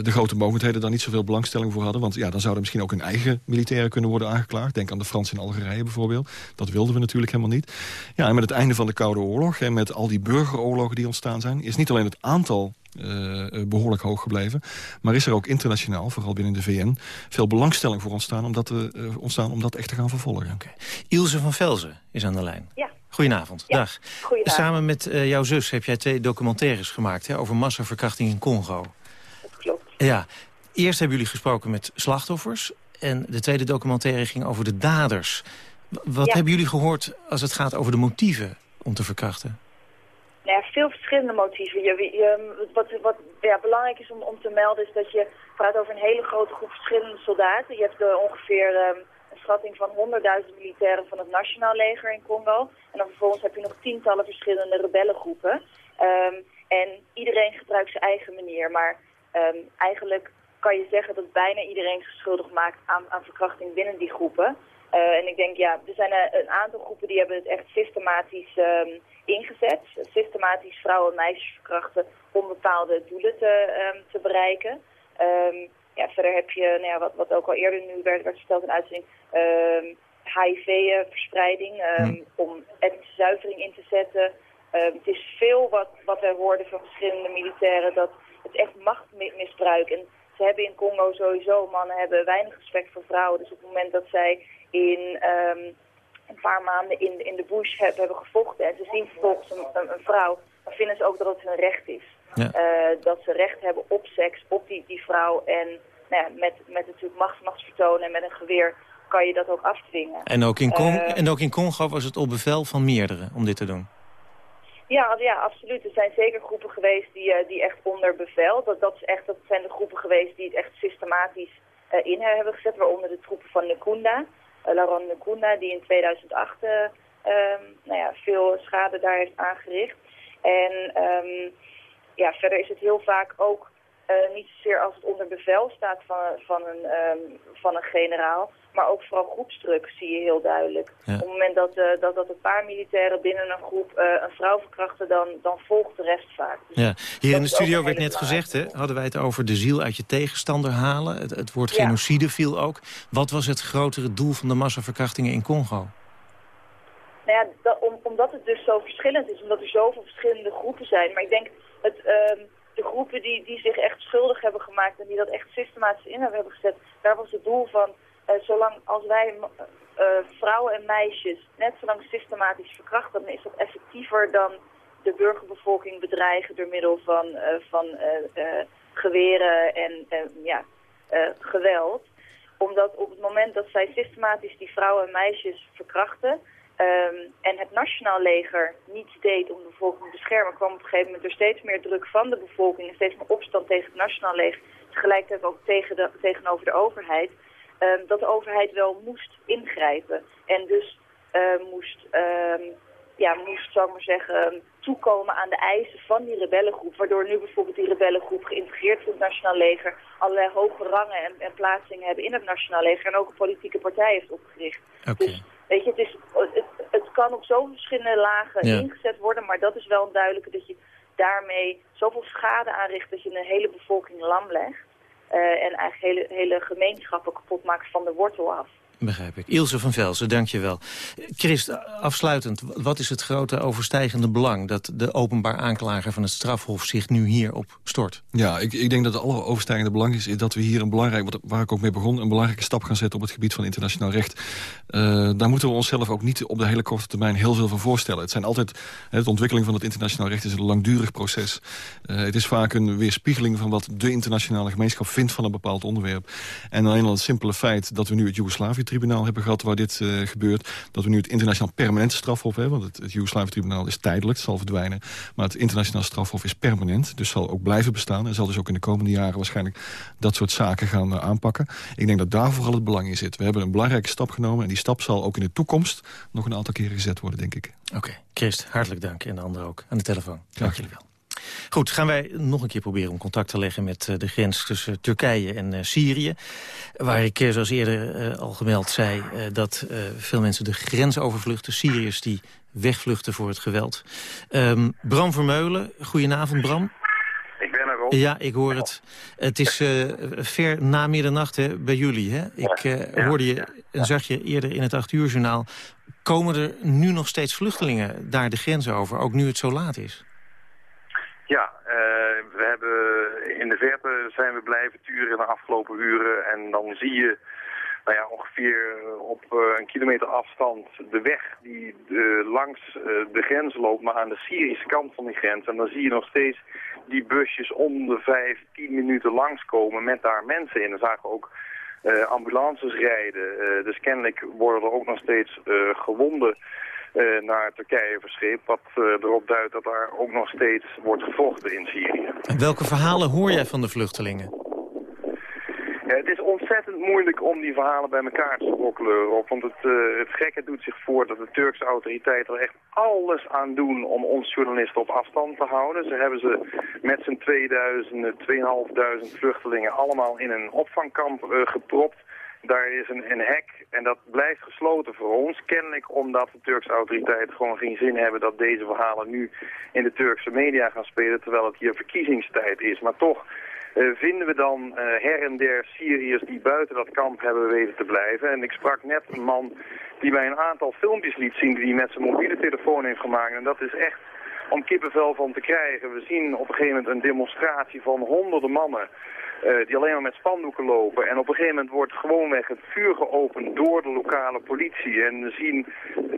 de grote mogendheden daar niet zoveel belangstelling voor hadden. Want ja, dan zouden misschien ook hun eigen militairen kunnen worden aangeklaagd. Denk aan de Fransen in Algerije bijvoorbeeld. Dat wilden we natuurlijk helemaal niet. Ja, en met het einde van de Koude Oorlog en met al die burgeroorlogen die ontstaan zijn... is niet alleen het aantal eh, eh, behoorlijk hoog gebleven. Maar is er ook internationaal, vooral binnen de VN... veel belangstelling voor ontstaan om dat, te, eh, ontstaan om dat echt te gaan vervolgen. Ilse van Velzen is aan de lijn. Ja. Goedenavond. Ja, Dag. goedenavond. Samen met eh, jouw zus heb jij twee documentaires gemaakt hè, over massaverkrachting in Congo. Dat klopt. Ja. Eerst hebben jullie gesproken met slachtoffers. En de tweede documentaire ging over de daders. Wat Ja. hebben jullie gehoord als het gaat over de motieven om te verkrachten? Nou ja, veel verschillende motieven. Je, je- wat wat ja, belangrijk is om, om te melden is dat je praat over een hele grote groep verschillende soldaten. Je hebt eh, ongeveer ehm, een schatting van 100.000 militairen van het Nationaal Leger in Congo. En dan vervolgens heb je nog tientallen verschillende rebellengroepen. Ehm, en iedereen gebruikt zijn eigen manier. Maar ehm, eigenlijk kan je zeggen dat bijna iedereen zich schuldig maakt aan, aan verkrachting binnen die groepen. Eh, en ik denk, ja, er zijn eh, een aantal groepen die hebben het echt systematisch ehm, ingezet. Systematisch vrouwen en meisjes verkrachten om bepaalde doelen te, ehm, te bereiken. Ehm, ja, verder heb je, nou ja, wat, wat ook al eerder nu werd, werd verteld in uitzending, HIV-verspreiding, Hm. om etnische zuivering in te zetten. Het is veel wat, wat wij hoorden van verschillende militairen, dat het echt machtmisbruik. En ze hebben in Congo sowieso, mannen hebben weinig respect voor vrouwen. Dus op het moment dat zij in ehm, een paar maanden in, in de bush hebben, hebben gevochten en ze zien vervolgens een, een, een vrouw, dan vinden ze ook dat het hun recht is. Uh, dat ze recht hebben op seks, op die, die vrouw. En nou ja, met, met natuurlijk macht, machtsvertoon en met een geweer kan je dat ook afdwingen. En ook, in Uh, en ook in Congo was het op bevel van meerdere om dit te doen? Ja, ja, absoluut. Er zijn zeker groepen geweest die, uh, die echt onder bevel. Dat, dat, is echt, dat zijn de groepen geweest die het echt systematisch in hebben gezet. Waaronder de troepen van Nkunda, uh, Laurent Nkunda, die in 2008 uh, um, nou ja, veel schade daar heeft aangericht. En um, ja, verder is het heel vaak ook uh, niet zozeer als het onder bevel staat van, van, een, um, van een generaal, maar ook vooral groepsdruk zie je heel duidelijk. Ja. Op het moment dat, uh, dat, dat een paar militairen binnen een groep uh, een vrouw verkrachten, dan, dan volgt de rest vaak. Dus ja. Hier in de studio werd net gezegd, hè, hadden wij het over de ziel uit je tegenstander halen. Het, het woord genocide ja. viel ook. Wat was het grotere doel van de massaverkrachtingen in Congo? Nou ja, dat, om, omdat het dus zo verschillend is, omdat er zoveel verschillende groepen zijn. Maar ik denk, het, uh, de groepen die, die zich echt schuldig hebben gemaakt en die dat echt systematisch in hebben gezet, daar was het doel van, zolang als wij uh, vrouwen en meisjes net zolang systematisch verkrachten, dan is dat effectiever dan de burgerbevolking bedreigen door middel van, van geweren en ja, geweld. Omdat op het moment dat zij systematisch die vrouwen en meisjes verkrachten, Um, en het nationaal leger niets deed om de bevolking te beschermen, kwam op een gegeven moment er steeds meer druk van de bevolking en steeds meer opstand tegen het nationaal leger, tegelijkertijd ook tegen de, tegenover de overheid, dat de overheid wel moest ingrijpen. En dus uh, moest, um, ja, moest, zou ik maar zeggen, toekomen aan de eisen van die rebellengroep, waardoor nu bijvoorbeeld die rebellengroep geïntegreerd is in het nationaal leger, allerlei hoge rangen en, en plaatsingen hebben in het nationaal leger en ook een politieke partij heeft opgericht. Okay. Dus, Weet je, het, is, het, het kan op zoveel verschillende lagen ja. ingezet worden, maar dat is wel een duidelijke dat je daarmee zoveel schade aanricht dat je een hele bevolking lam legt. Uh, en eigenlijk hele, hele gemeenschappen kapot maakt van de wortel af. Begrijp ik. Ilse van Velsen, dank je wel. Christ, afsluitend, wat is het grote overstijgende belang... dat de openbaar aanklager van het strafhof zich nu hierop stort? Ja, ik, ik denk dat het alleroverstijgende belang is... dat we hier een belangrijk, waar ik ook mee begon... een belangrijke stap gaan zetten op het gebied van internationaal recht. Uh, daar moeten we onszelf ook niet op de hele korte termijn heel veel van voorstellen. Het zijn altijd, de ontwikkeling van het internationaal recht is een langdurig proces. Uh, het is vaak een weerspiegeling van wat de internationale gemeenschap vindt van een bepaald onderwerp. En alleen al het simpele feit dat we nu het Joegoslavië tribunaal hebben gehad waar dit uh, gebeurt. Dat we nu het internationaal permanente strafhof hebben. Want het, het Joegoslavië-tribunaal is tijdelijk, het zal verdwijnen. Maar het internationaal strafhof is permanent. Dus zal ook blijven bestaan. En zal dus ook in de komende jaren waarschijnlijk dat soort zaken gaan uh, aanpakken. Ik denk dat daar vooral het belang in zit. We hebben een belangrijke stap genomen. En die stap zal ook in de toekomst nog een aantal keren gezet worden, denk ik. Oké, okay. Christ, hartelijk dank. En de anderen ook aan de telefoon. Dank jullie wel. Goed, gaan wij nog een keer proberen om contact te leggen met uh, de grens tussen Turkije en uh, Syrië. Waar ik, uh, zoals eerder al gemeld, zei dat veel mensen de grens overvluchten. Syriërs die wegvluchten voor het geweld. Um, Bram Vermeulen, goedenavond Bram. Ik ben er ook. Ja, ik hoor het. Het is ver na middernacht hè, bij jullie. Hè? Ik hoorde je en zag je eerder in het 8 uur journaal. Komen er nu nog steeds vluchtelingen daar de grens over, ook nu het zo laat is? Ja, uh, we hebben in de verte zijn we blijven turen de afgelopen uren. En dan zie je nou ja, ongeveer op uh, een kilometer afstand de weg die langs de grens loopt, maar aan de Syrische kant van die grens. En dan zie je nog steeds die busjes om de vijf, tien minuten langskomen met daar mensen in. Dan zagen we ook ambulances rijden. dus kennelijk worden er ook nog steeds gewonden naar Turkije verscheept. Wat uh, erop duidt dat daar ook nog steeds wordt gevochten in Syrië. En welke verhalen hoor jij van de vluchtelingen? Ja, het is ontzettend moeilijk om die verhalen bij elkaar te sprokkelen, Rob. Want het, uh, het gekke doet zich voor dat de Turkse autoriteiten er echt alles aan doen om ons journalisten op afstand te houden. Ze hebben ze met z'n 2000, 2500 vluchtelingen allemaal in een opvangkamp gepropt. Daar is een, een hek en dat blijft gesloten voor ons. Kennelijk omdat de Turkse autoriteiten gewoon geen zin hebben dat deze verhalen nu in de Turkse media gaan spelen, terwijl het hier verkiezingstijd is. Maar toch uh, vinden we dan uh, her en der Syriërs die buiten dat kamp hebben weten te blijven. En ik sprak net een man die mij een aantal filmpjes liet zien die hij met zijn mobiele telefoon heeft gemaakt. En dat is echt om kippenvel van te krijgen. We zien op een gegeven moment een demonstratie van honderden mannen eh, die alleen maar met spandoeken lopen. En op een gegeven moment wordt gewoonweg het vuur geopend door de lokale politie. En we zien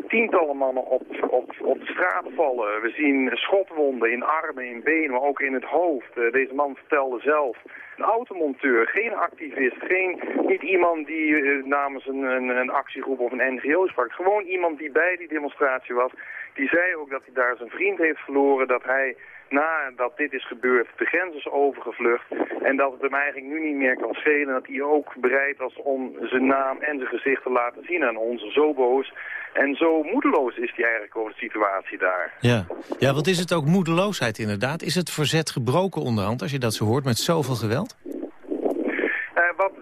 tientallen mannen op, op, op de straat vallen. We zien schotwonden in armen, in benen, maar ook in het hoofd. Eh, deze man vertelde zelf een automonteur, geen activist, geen, niet iemand die eh, namens een, een, een actiegroep of een NGO sprak. Gewoon iemand die bij die demonstratie was. Die zei ook dat hij daar zijn vriend heeft verloren, dat hij nadat dit is gebeurd de grens is overgevlucht. En dat het hem eigenlijk nu niet meer kan schelen. Dat hij ook bereid was om zijn naam en zijn gezicht te laten zien aan ons. Zo boos en zo moedeloos is hij eigenlijk over de situatie daar. Ja. ja, wat is het ook moedeloosheid inderdaad? Is het verzet gebroken onderhand als je dat zo hoort met zoveel geweld?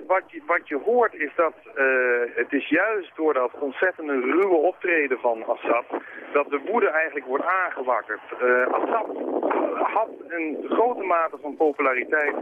Eh, wat, je, hoort is dat eh, het is juist door dat ontzettende ruwe optreden van Assad dat de woede eigenlijk wordt aangewakkerd. Eh, Assad had een grote mate van populariteit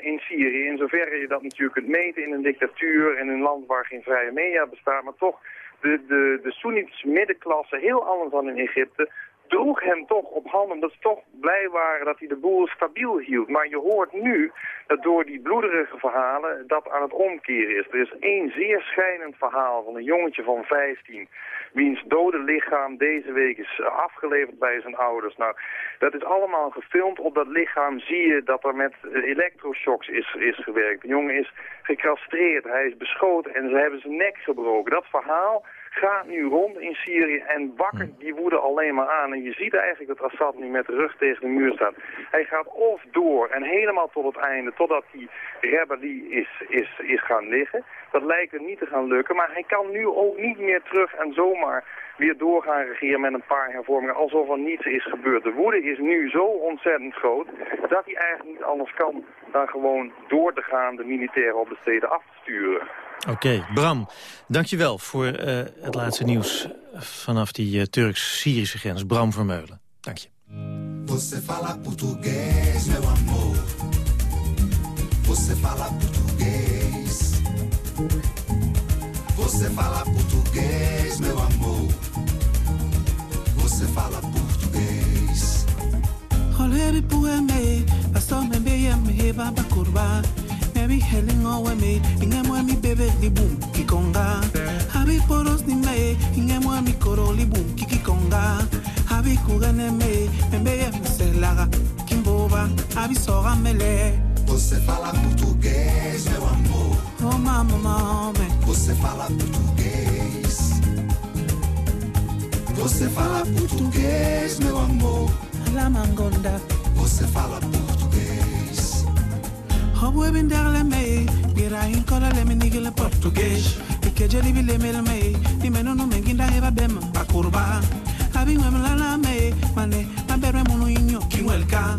in Syrië, in zoverre je dat natuurlijk kunt meten in een dictatuur, in een land waar geen vrije media bestaat, maar toch de, de, de middenklasse, heel anders dan in Egypte, droeg hem toch op handen dat ze toch blij waren dat hij de boel stabiel hield. Maar je hoort nu dat door die bloederige verhalen dat aan het omkeren is. Er is één zeer schijnend verhaal van een jongetje van 15... wiens dode lichaam deze week is afgeleverd bij zijn ouders. Nou, dat is allemaal gefilmd. Op dat lichaam zie je dat er met elektroshocks is, is gewerkt. De jongen is gecastreerd, hij is beschoten en ze hebben zijn nek gebroken. Dat verhaal gaat nu rond in Syrië en wakkert die woede alleen maar aan. En je ziet eigenlijk dat Assad nu met de rug tegen de muur staat. Hij gaat of door en helemaal tot het einde, totdat die rebellie is, is, is gaan liggen. Dat lijkt er niet te gaan lukken, maar hij kan nu ook niet meer terug en zomaar weer doorgaan regeren met een paar hervormingen, alsof er niets is gebeurd. De woede is nu zo ontzettend groot, dat hij eigenlijk niet anders kan dan gewoon door te gaan de militairen op de steden af te sturen. Oké, Bram, dankjewel voor eh, het laatste nieuws vanaf die uh, Turks-Syrische grens. Bram Vermeulen, dank je. Você fala português, meu amor. Você fala português. Você fala português, meu amor. Você fala português. Holebi pueme, pasto me beya me baba kurba. Maybe heling o me, inge mo mi bebe di boom kikonga. Habi poros ni me, inge mo mi koro li boom kikonga. Habi kugane me, me beya me selaga. Kimboba, habi sora mele. Você fala português, meu amor. Oh mama, mama. Você fala português. Você fala português, meu amor. La mangonda. Você fala português. Hobu ebin derle me, bira in kola le minigile português. Ike jeli bi le mele me, di meno no me ginda eba bem bakurba. Abi ngwem la la me, mane abere munu inyo kinwelka.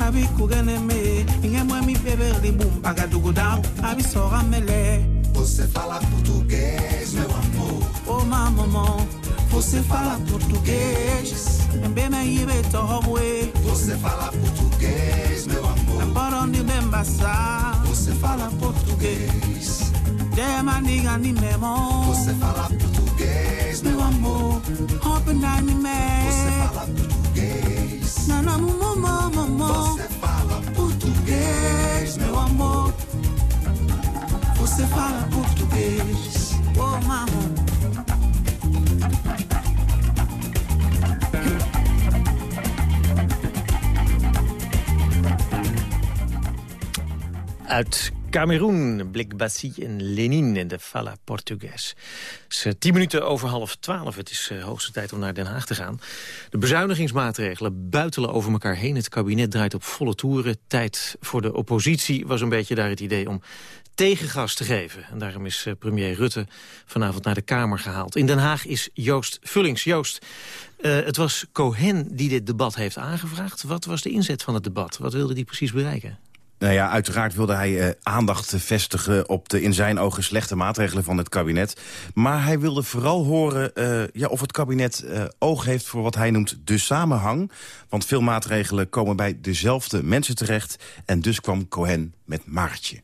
Abi kugane me, inge mwe mi bebe di bum baga dugu down. Abi sora mele. Você fala português, meu amor. Oh mamama, você fala português. Mbe me ibe to hobwe. Você fala português, meu amor. Embora ni bembasa. Você fala português. Dema niga ni memo. Você fala português, meu amor. Open ni me. Você fala português. Na na mu mu mu mu mu. Você fala português, meu amor. Você fala português. Oh mama. Uit Cameroen, Blik Bassi en Lenin in de Fala Portugues. Het is eh, tien minuten over half twaalf. Het is uh, hoogste tijd om naar Den Haag te gaan. De bezuinigingsmaatregelen buitelen over elkaar heen. Het kabinet draait op volle toeren. Tijd voor de oppositie was een beetje daar het idee om tegengas te geven. En daarom is uh, premier Rutte vanavond naar de Kamer gehaald. In Den Haag is Joost Vullings. Joost, het was Cohen die dit debat heeft aangevraagd. Wat was de inzet van het debat? Wat wilde hij precies bereiken? Nou ja, uiteraard wilde hij uh, aandacht vestigen op de in zijn ogen slechte maatregelen van het kabinet. Maar hij wilde vooral horen uh, ja, of het kabinet uh, oog heeft voor wat hij noemt de samenhang. Want veel maatregelen komen bij dezelfde mensen terecht. En dus kwam Cohen met Maartje.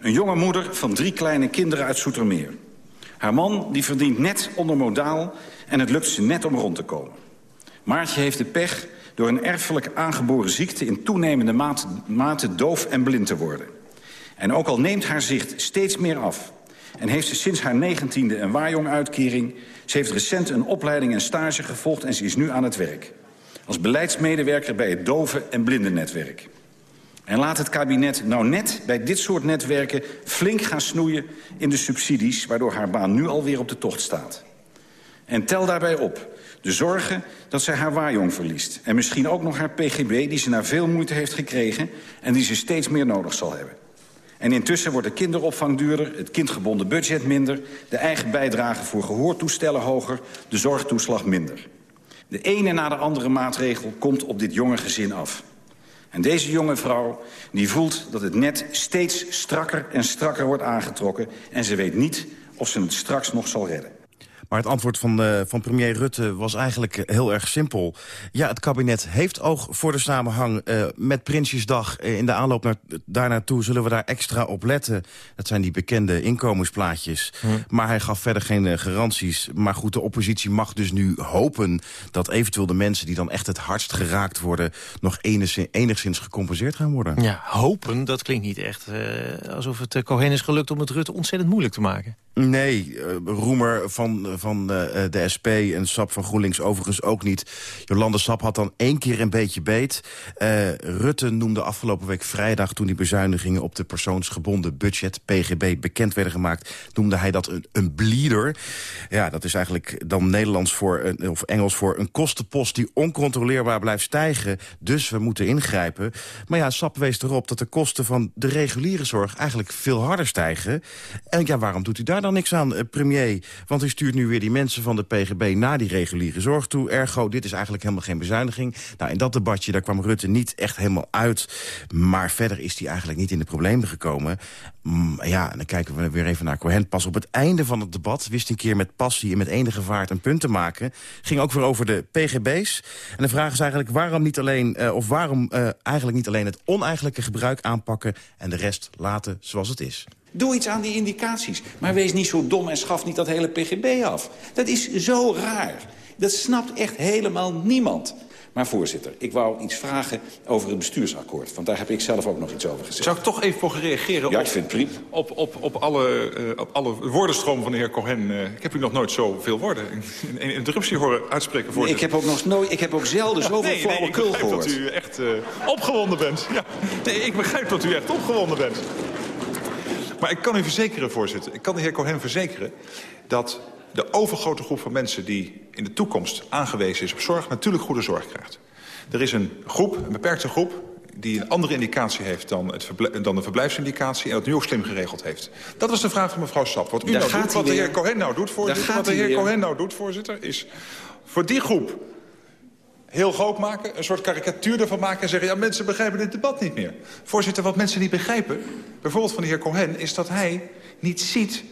Een jonge moeder van drie kleine kinderen uit Soetermeer. Haar man die verdient net onder modaal en het lukt ze net om rond te komen. Maartje heeft de pech door een erfelijk aangeboren ziekte... in toenemende mate, doof en blind te worden. En ook al neemt haar zicht steeds meer af... en heeft ze sinds haar negentiende een waarjong-uitkering... ze heeft recent een opleiding en stage gevolgd en ze is nu aan het werk. Als beleidsmedewerker bij het doven- en blindennetwerk. En laat het kabinet nou net bij dit soort netwerken flink gaan snoeien in de subsidies... waardoor haar baan nu alweer op de tocht staat. En tel daarbij op de zorgen dat zij haar waarjong verliest. En misschien ook nog haar pgb die ze na veel moeite heeft gekregen... en die ze steeds meer nodig zal hebben. En intussen wordt de kinderopvang duurder, het kindgebonden budget minder... de eigen bijdrage voor gehoortoestellen hoger, de zorgtoeslag minder. De ene na de andere maatregel komt op dit jonge gezin af. En deze jonge vrouw die voelt dat het net steeds strakker en strakker wordt aangetrokken... en ze weet niet of ze het straks nog zal redden. Maar het antwoord van, eh, van premier Rutte was eigenlijk heel erg simpel. Ja, het kabinet heeft oog voor de samenhang eh, met Prinsjesdag. Eh, in de aanloop naar, daar naartoe zullen we daar extra op letten. Dat zijn die bekende inkomensplaatjes. Maar hij gaf verder geen garanties. Maar goed, de oppositie mag dus nu hopen... dat eventueel de mensen die dan echt het hardst geraakt worden... nog enigszins, enigszins gecompenseerd gaan worden. Ja, hopen, dat klinkt niet echt alsof het uh, Cohen is gelukt om het Rutte ontzettend moeilijk te maken. Nee, uh, Roemer van, van uh, de SP en Sap van GroenLinks overigens ook niet. Jolande Sap had dan één keer een beetje beet. Uh, Rutte noemde afgelopen week vrijdag... toen die bezuinigingen op de persoonsgebonden budget, PGB, bekend werden gemaakt... noemde hij dat een, een bleeder. Ja, dat is eigenlijk dan Nederlands voor, of Engels voor... een kostenpost die oncontroleerbaar blijft stijgen. Dus we moeten ingrijpen. Maar ja, Sap wees erop dat de kosten van de reguliere zorg... eigenlijk veel harder stijgen. En ja, waarom doet u daar dan niks aan, premier? Want u stuurt nu weer die mensen van de PGB naar die reguliere zorg toe. Ergo, dit is eigenlijk helemaal geen bezuiniging. Nou, in dat debatje, daar kwam Rutte niet echt helemaal uit. Maar verder is hij eigenlijk niet in de problemen gekomen. Mm, ja, en dan kijken we weer even naar Cohen. Pas op het einde van het debat wist een keer met passie en met enige vaart een punt te maken. Ging ook weer over de PGB's. En de vraag is eigenlijk waarom niet alleen, uh, of waarom uh, eigenlijk niet alleen het oneigenlijke gebruik aanpakken en de rest laten zoals het is. Doe iets aan die indicaties. Maar wees niet zo dom en schaf niet dat hele PGB af. Dat is zo raar. Dat snapt echt helemaal niemand. Maar voorzitter, ik wou iets vragen over het bestuursakkoord. Want daar heb ik zelf ook nog iets over gezegd. Zou ik toch even voor reageren ja, op, ik vind het op, op, op, alle, uh, op alle woordenstroom van de heer Cohen? Uh, ik heb u nog nooit zoveel woorden in, in interruptie horen uitspreken. Nee, ik, heb ook nog nooit, ik heb ook zelden zoveel nee, flauwekul nee, gehoord. dat u echt uh, opgewonden bent. Ja. Nee, ik begrijp dat u echt opgewonden bent. Maar ik kan u verzekeren, voorzitter, ik kan de heer Cohen verzekeren... dat de overgrote groep van mensen die in de toekomst aangewezen is op zorg... natuurlijk goede zorg krijgt. Er is een groep, een beperkte groep, die een andere indicatie heeft dan, het dan de verblijfsindicatie... en dat nu ook slim geregeld heeft. Dat was de vraag van mevrouw Sap. Wat, u nou doet, wat de heer Cohen nou doet, voorzitter, wat de heer Cohen nou doet, voorzitter... is voor die groep heel groot maken, een soort karikatuur ervan maken... en zeggen, ja, mensen begrijpen dit debat niet meer. Voorzitter, wat mensen niet begrijpen, bijvoorbeeld van de heer Cohen... is dat hij niet ziet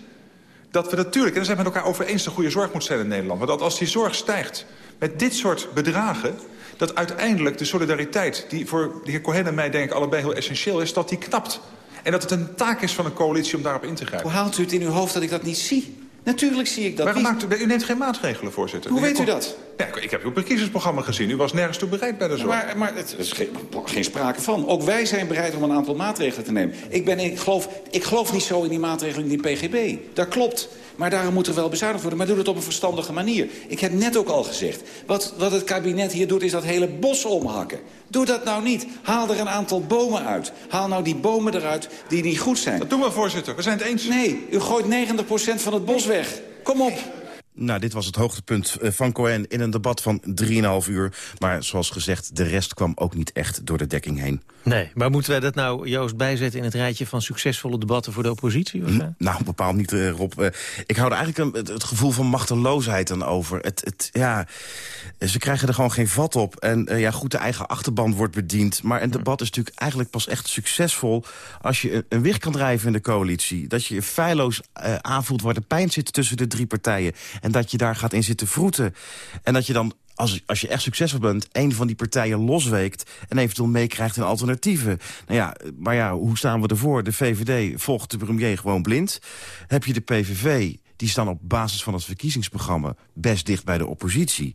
dat we natuurlijk, en daar zijn we het elkaar over eens... de goede zorg moet stellen in Nederland. Maar dat als die zorg stijgt met dit soort bedragen... dat uiteindelijk de solidariteit, die voor de heer Cohen en mij denk ik allebei heel essentieel is... dat die knapt. En dat het een taak is van een coalitie om daarop in te grijpen. Hoe haalt u het in uw hoofd dat ik dat niet zie? Natuurlijk zie ik dat. Maakt u, u neemt geen maatregelen, voorzitter. Hoe weet u dat? Ja, ik heb uw verkiezingsprogramma gezien. U was nergens toe bereid bij de zorg. Maar, maar het is geen, geen, sprake van. Ook wij zijn bereid om een aantal maatregelen te nemen. Ik, ben, ik, geloof, ik geloof niet zo in die maatregelen in die PGB. Dat klopt. Maar daarom moet er wel bezuinigd worden. Maar doe het op een verstandige manier. Ik heb net ook al gezegd. Wat, wat het kabinet hier doet, is dat hele bos omhakken. Doe dat nou niet. Haal er een aantal bomen uit. Haal nou die bomen eruit die niet goed zijn. Dat doen we, voorzitter. We zijn het eens. Nee, u gooit 90% van het bos weg. Kom op. Nou, dit was het hoogtepunt van Cohen in een debat van 3,5 uur. Maar zoals gezegd, de rest kwam ook niet echt door de dekking heen. Nee, maar moeten wij dat nou, Joost, bijzetten in het rijtje van succesvolle debatten voor de oppositie? Nou, bepaald niet, uh, Rob. Uh, ik hou er eigenlijk een, het, gevoel van machteloosheid aan over. Het, het, ja, ze krijgen er gewoon geen vat op. En uh, ja, goed, de eigen achterban wordt bediend. Maar een debat is natuurlijk eigenlijk pas echt succesvol... als je een, een wicht kan drijven in de coalitie. Dat je feilloos aanvoelt waar de pijn zit tussen de drie partijen. En dat je daar gaat in zitten vroeten. En dat je dan als, als je echt succesvol bent, een van die partijen losweekt... en eventueel meekrijgt in alternatieven. Nou ja, maar ja, hoe staan we ervoor? De VVD volgt de premier gewoon blind. Heb je de PVV, die staan op basis van het verkiezingsprogramma best dicht bij de oppositie.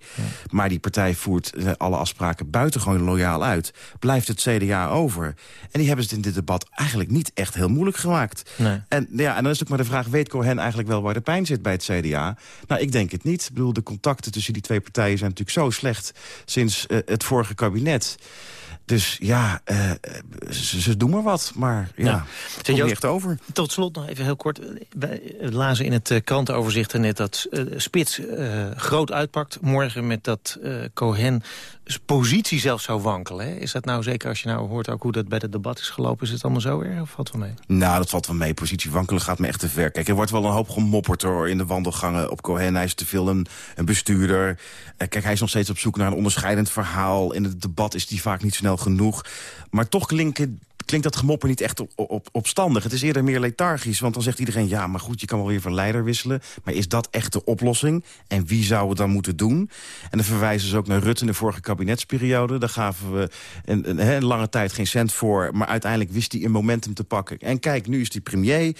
Maar die partij voert eh, alle afspraken buitengewoon loyaal uit. Blijft het CDA over. En die hebben het in dit debat eigenlijk niet echt heel moeilijk gemaakt. Nee. En, ja, en dan is ook maar de vraag, weet Cohen eigenlijk wel waar de pijn zit bij het CDA? Nou, ik denk het niet. Ik bedoel, de contacten tussen die twee partijen zijn natuurlijk zo slecht sinds eh, het vorige kabinet. Dus ja, eh, ze, ze doen maar wat, maar ja, niet echt over. Tot slot nog even heel kort. Wij lazen in het eh, krantenoverzicht er net dat eh, Spits eh, groot uitpakt. Morgen met dat eh, Cohen positie zelfs zou wankelen. Hè? Is dat nou zeker als je nou hoort ook hoe dat bij het debat is gelopen... is het allemaal zo erg of valt wel mee? Nou, dat valt wel mee. Positie wankelen gaat me echt te ver. Kijk, er wordt wel een hoop gemopperd hoor, in de wandelgangen op Cohen. Hij is te veel een, een bestuurder. Eh, Kijk, hij is nog steeds op zoek naar een onderscheidend verhaal. In het debat is die vaak niet snel genoeg. Maar toch klinken klinkt dat gemopper niet echt op, op, opstandig. Het is eerder meer lethargisch, want dan zegt iedereen... ja, maar goed, je kan wel weer van leider wisselen. Maar is dat echt de oplossing? En wie zou het dan moeten doen? En dan verwijzen ze ook naar Rutte in de vorige kabinetsperiode. Daar gaven we een, lange tijd geen cent voor... maar uiteindelijk wist hij een momentum te pakken. En kijk, nu is hij premier.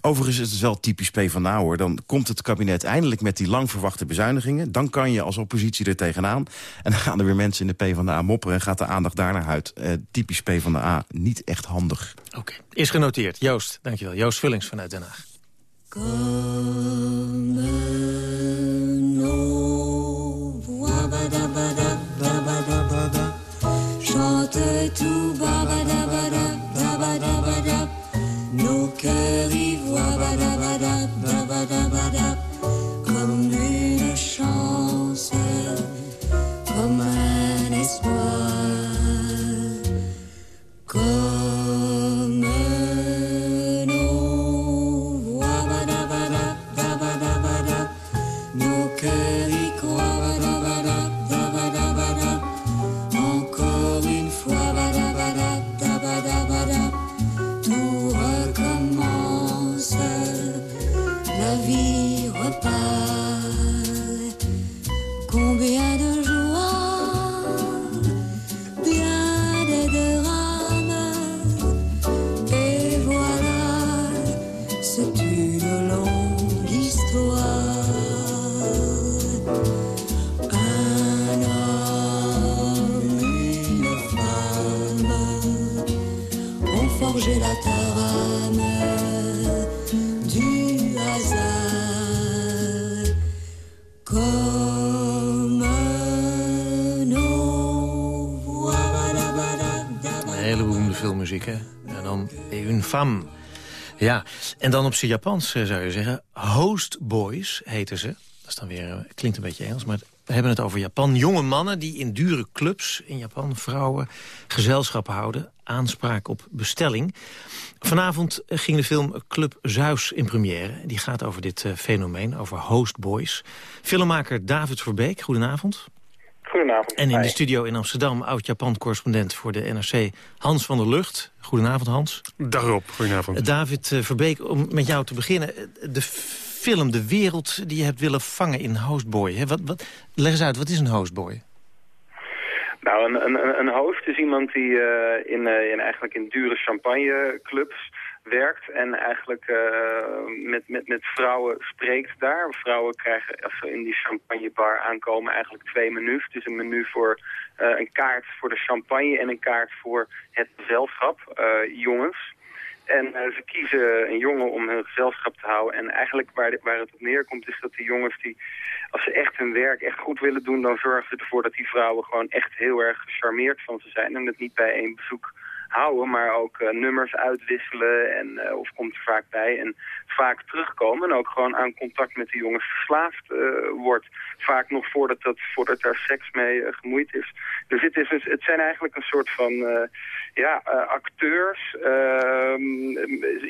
Overigens is het wel typisch PvdA, hoor. Dan komt het kabinet eindelijk met die lang verwachte bezuinigingen. Dan kan je als oppositie er tegenaan. En dan gaan er weer mensen in de PvdA mopperen... en gaat de aandacht daarnaar uit. Eh, typisch PvdA, niet echt handig. Oké, is genoteerd. Joost, dankjewel. Joost Vullings vanuit Den Haag. Chante tout babadabada, babadabada, nos cœurs ivoient badabada, babadabada, En dan Une Femme. Ja, en dan op zijn Japans eh, zou je zeggen. Host Boys heten ze. Dat is dan weer, eh, klinkt een beetje Engels, maar we hebben het over Japan. Jonge mannen die in dure clubs in Japan vrouwen gezelschap houden. Aanspraak op bestelling. Vanavond eh, ging de film Club Zeus in première. Die gaat over dit fenomeen, over host boys. Filmmaker David Verbeek, goedenavond. Goedenavond. En in de studio in Amsterdam, oud-Japan-correspondent voor de NRC, Hans van der Lucht. Goedenavond, Hans. Dag Rob, goedenavond. Eh, David eh, Verbeek, om met jou te beginnen. eh, De film, de wereld die je hebt willen vangen in Hostboy. Hè? Wat, wat, leg eens uit, wat is een Hostboy? Nou, een, een, een host is iemand die in, in eigenlijk in dure champagneclubs werkt en eigenlijk eh, met, met, met vrouwen spreekt daar. Vrouwen krijgen, als ze in die champagnebar aankomen, eigenlijk twee menus. Is een menu voor eh, een kaart voor de champagne en een kaart voor het gezelschap, eh, jongens. En ze kiezen een jongen om hun gezelschap te houden. En eigenlijk waar, waar het op neerkomt is dat die jongens die, als ze echt hun werk echt goed willen doen, dan zorgen ze ervoor dat die vrouwen gewoon echt heel erg gecharmeerd van ze zijn. En het niet bij één bezoek houden, maar ook eh, nummers uitwisselen en eh, of komt er vaak bij en vaak terugkomen en ook gewoon aan contact met de jongens verslaafd eh, wordt. Vaak nog voordat, dat, voordat daar seks mee gemoeid is. Dus het, is, dus- het zijn eigenlijk een soort van ja, acteurs. Ehm,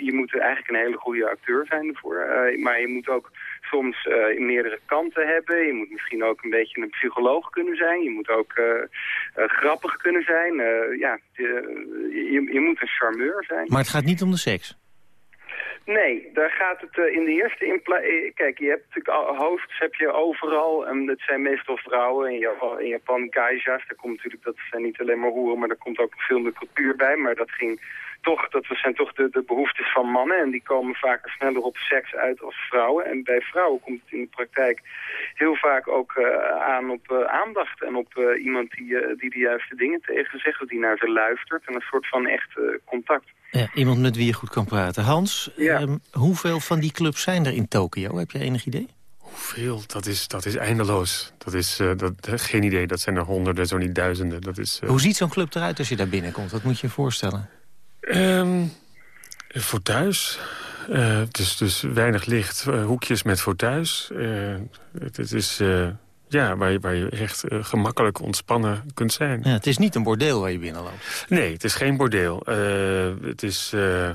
je moet eigenlijk een hele goede acteur zijn ervoor. maar je moet ook soms eh, meerdere kanten hebben. Je moet misschien ook een beetje een psycholoog kunnen zijn. Je moet ook eh, eh, grappig kunnen zijn. Ja, je, je, je moet een charmeur zijn. Maar het gaat niet om de seks. Nee, daar gaat het in de eerste... Kijk, je hebt natuurlijk al- hosts heb je overal. En dat zijn meestal vrouwen. In Japan, in Japan geisha's. Daar komt natuurlijk, dat zijn niet alleen maar hoeren, maar er komt ook veel meer cultuur bij. Maar dat ging toch, dat zijn toch de, de behoeftes van mannen. En die komen vaker sneller op seks uit als vrouwen. En bij vrouwen komt het in de praktijk heel vaak ook eh, aan op eh, aandacht. En op eh, iemand die, die de juiste dingen tegen ze zegt. Of die naar ze luistert. En een soort van echt eh, contact. Ja, iemand met wie je goed kan praten. Hans, ehm, hoeveel van die clubs zijn er in Tokio? Heb je enig idee? Hoeveel? Dat is, dat is eindeloos. Dat is, eh, dat, geen idee, dat zijn er honderden, zo niet duizenden. Dat is, Hoe ziet zo'n club eruit als je daar binnenkomt? Wat moet je je voorstellen? Ehm, voor thuis. Eh, dus, dus weinig licht, eh, hoekjes met voor thuis. Eh, het, het is ja, waar, je, waar je echt gemakkelijk ontspannen kunt zijn. Ja, het is niet een bordeel waar je binnenloopt. Nee, het is geen bordeel. Het is... eh,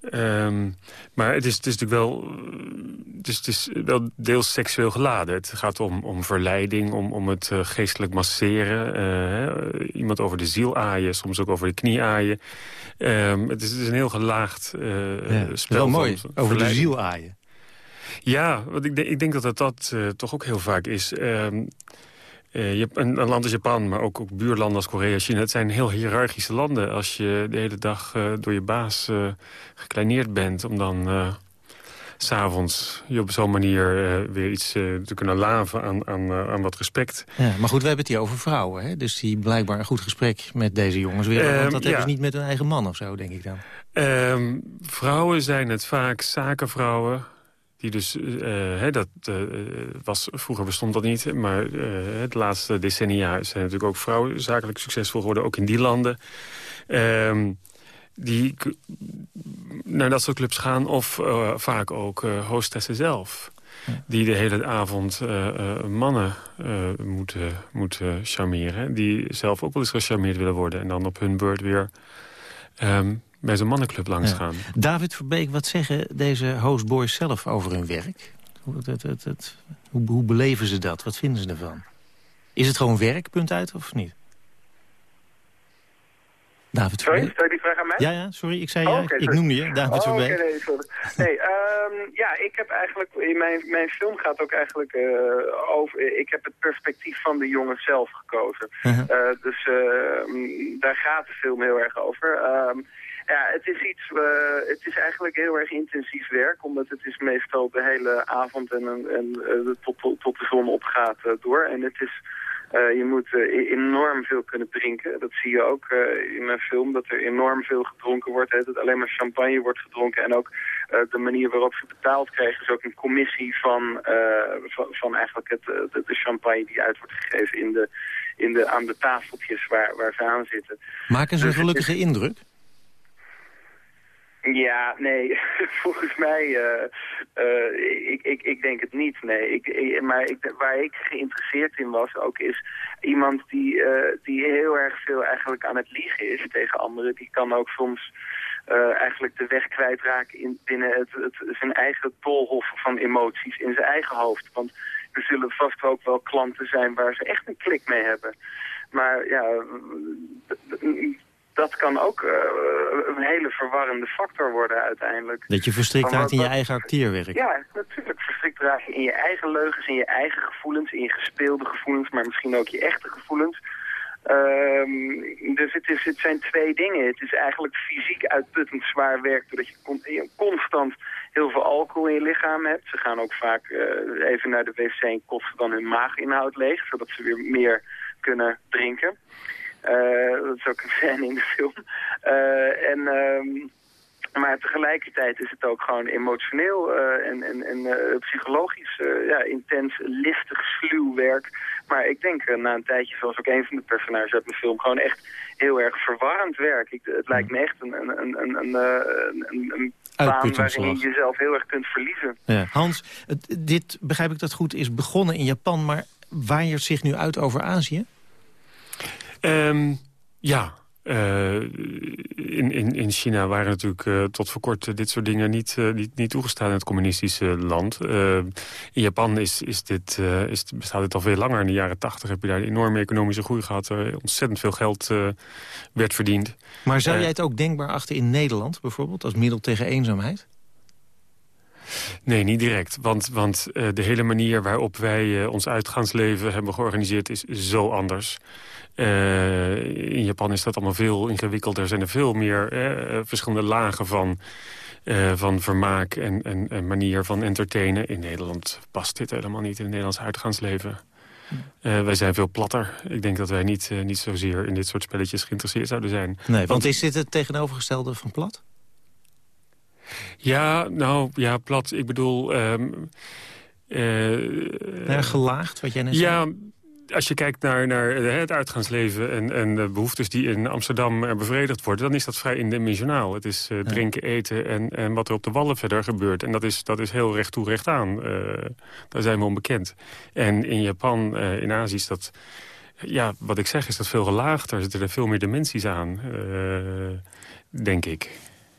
ehm, maar het is, het is natuurlijk wel, het is, het is wel deels seksueel geladen. Het gaat om, om verleiding, om, om het geestelijk masseren. iemand over de ziel aaien, soms ook over de knie aaien. Ehm, het, is, het is een heel gelaagd Ja, spel. wel mooi, van- over de ziel aaien. Ja, want ik, denk- ik denk dat het dat eh, toch ook heel vaak is. Ehm, eh, je hebt een, een land als Japan, maar ook, ook buurlanden als Korea, China... het zijn heel hiërarchische landen. Als je de hele dag door je baas gekleineerd bent... om dan s'avonds je op zo'n manier eh, weer iets eh, te kunnen laven aan, aan, eh, aan wat respect. Ja, maar goed, we hebben het hier over vrouwen. Hè? Dus die blijkbaar een goed gesprek met deze jongens willen. want Ehm, dat ja. hebben ze niet met hun eigen man of zo, denk ik dan. Ehm, vrouwen zijn het vaak zakenvrouwen. Die dus, hè, dat was, vroeger bestond dat niet, maar eh, de laatste decennia zijn natuurlijk ook vrouwen zakelijk succesvol geworden, ook in die landen. Ehm, die naar dat soort clubs gaan of eh, vaak ook eh, hostessen zelf. Die de hele avond eh, eh, mannen eh, moeten, moeten charmeren. Die zelf ook wel eens gecharmeerd willen worden. En dan op hun beurt weer ehm, bij zo'n mannenclub langs Ja. gaan. David Verbeek, wat zeggen deze hostboys zelf over hun werk? Hoe, het, het, het, hoe, hoe beleven ze dat? Wat vinden ze ervan? Is het gewoon werk, punt uit, of niet? David Sorry, Verbeek? Ja, ja, sorry, ik zei Oh, ja. ik sorry. noemde je, David oh, oké, nee. Nee, ehm, ja, ik heb eigenlijk, in mijn, mijn film gaat ook eigenlijk eh, over, ik heb het perspectief van de jongen zelf gekozen. Uh-huh. Eh, dus ehm, daar gaat de film heel erg over. Ehm, ja, het is iets, eh, het is eigenlijk heel erg intensief werk, omdat het is meestal de hele avond en, en, en tot, tot, tot de zon opgaat door. En het is, eh, je moet eh, e- enorm veel kunnen drinken. Dat zie je ook eh, in mijn film, dat er enorm veel gedronken wordt. Hè, dat alleen maar champagne wordt gedronken. En ook de manier waarop ze betaald krijgen is ook een commissie van, van, van eigenlijk het, de, de champagne die uit wordt gegeven in de, in de, aan de tafeltjes waar, waar ze aan zitten. Maken ze een Dus gelukkige indruk? Ja, nee, volgens mij, eh, eh, ik, ik, ik denk het niet, nee. Ik, maar ik, waar ik geïnteresseerd in was ook is iemand die, eh, die heel erg veel eigenlijk aan het liegen is tegen anderen. Die kan ook soms eigenlijk de weg kwijtraken in, binnen het, het, zijn eigen tolhof van emoties in zijn eigen hoofd. Want er zullen vast ook wel klanten zijn waar ze echt een klik mee hebben. Maar ja, dat kan ook eh, een hele verwarrende factor worden uiteindelijk. Dat je verstrikt raakt in je eigen acteerwerk. Ja, natuurlijk verstrikt raak je in je eigen leugens, in je eigen gevoelens, in je gespeelde gevoelens, maar misschien ook je echte gevoelens. Ehm, dus het, is, het zijn twee dingen. Het is eigenlijk fysiek uitputtend zwaar werk, doordat je con- je constant heel veel alcohol in je lichaam hebt. Ze gaan ook vaak eh, even naar de wc en kotsen dan hun maaginhoud leeg, zodat ze weer meer kunnen drinken. Eh, dat is ook een scène in de film. Eh, en, ehm, maar tegelijkertijd is het ook gewoon emotioneel eh, en, en, en psychologisch ja, intens, listig, sluw werk. Maar ik denk na een tijdje, zoals ook een van de personages uit mijn film, gewoon echt heel erg verwarrend werk. Ik, het lijkt me echt een, een, een, een, een, een, baan waarin je jezelf heel erg kunt verliezen. Ja. Hans, dit, begrijp ik dat goed, is begonnen in Japan... maar waaiert zich nu uit over Azië? Ehm, ja, eh, in, in, in China waren natuurlijk eh, tot voor kort eh, dit soort dingen niet, niet, niet toegestaan in het communistische land. In Japan is, is dit, is, bestaat dit al veel langer. In de jaren tachtig heb je daar een enorme economische groei gehad. Er ontzettend veel geld werd verdiend. Maar zou jij het ook denkbaar achter in Nederland bijvoorbeeld... als middel tegen eenzaamheid? Nee, niet direct. Want, want de hele manier waarop wij ons uitgaansleven hebben georganiseerd is zo anders. Eh, in Japan is dat allemaal veel ingewikkelder. Er zijn er veel meer eh, verschillende lagen van, eh, van vermaak en, en, en manier van entertainen. In Nederland past dit helemaal niet in het Nederlands uitgaansleven. Eh, wij zijn veel platter. Ik denk dat wij niet, eh, niet zozeer in dit soort spelletjes geïnteresseerd zouden zijn. Nee, want is dit het tegenovergestelde van plat? Ja, nou, ja, plat. Ik bedoel... ehm Ja, gelaagd, wat jij net ja, zei? Als je kijkt naar, naar eh, het uitgaansleven en, en de behoeftes die in Amsterdam er bevredigd worden... dan is dat vrij indimensionaal. Het is eh, drinken, eten en, en wat er op de wallen verder gebeurt. En dat is, dat is heel recht toe, recht aan. Eh, daar zijn we onbekend. En in Japan, eh, in Azië is dat... Ja, wat ik zeg is dat veel gelaagder. Er zitten er veel meer dimensies aan, eh, denk ik.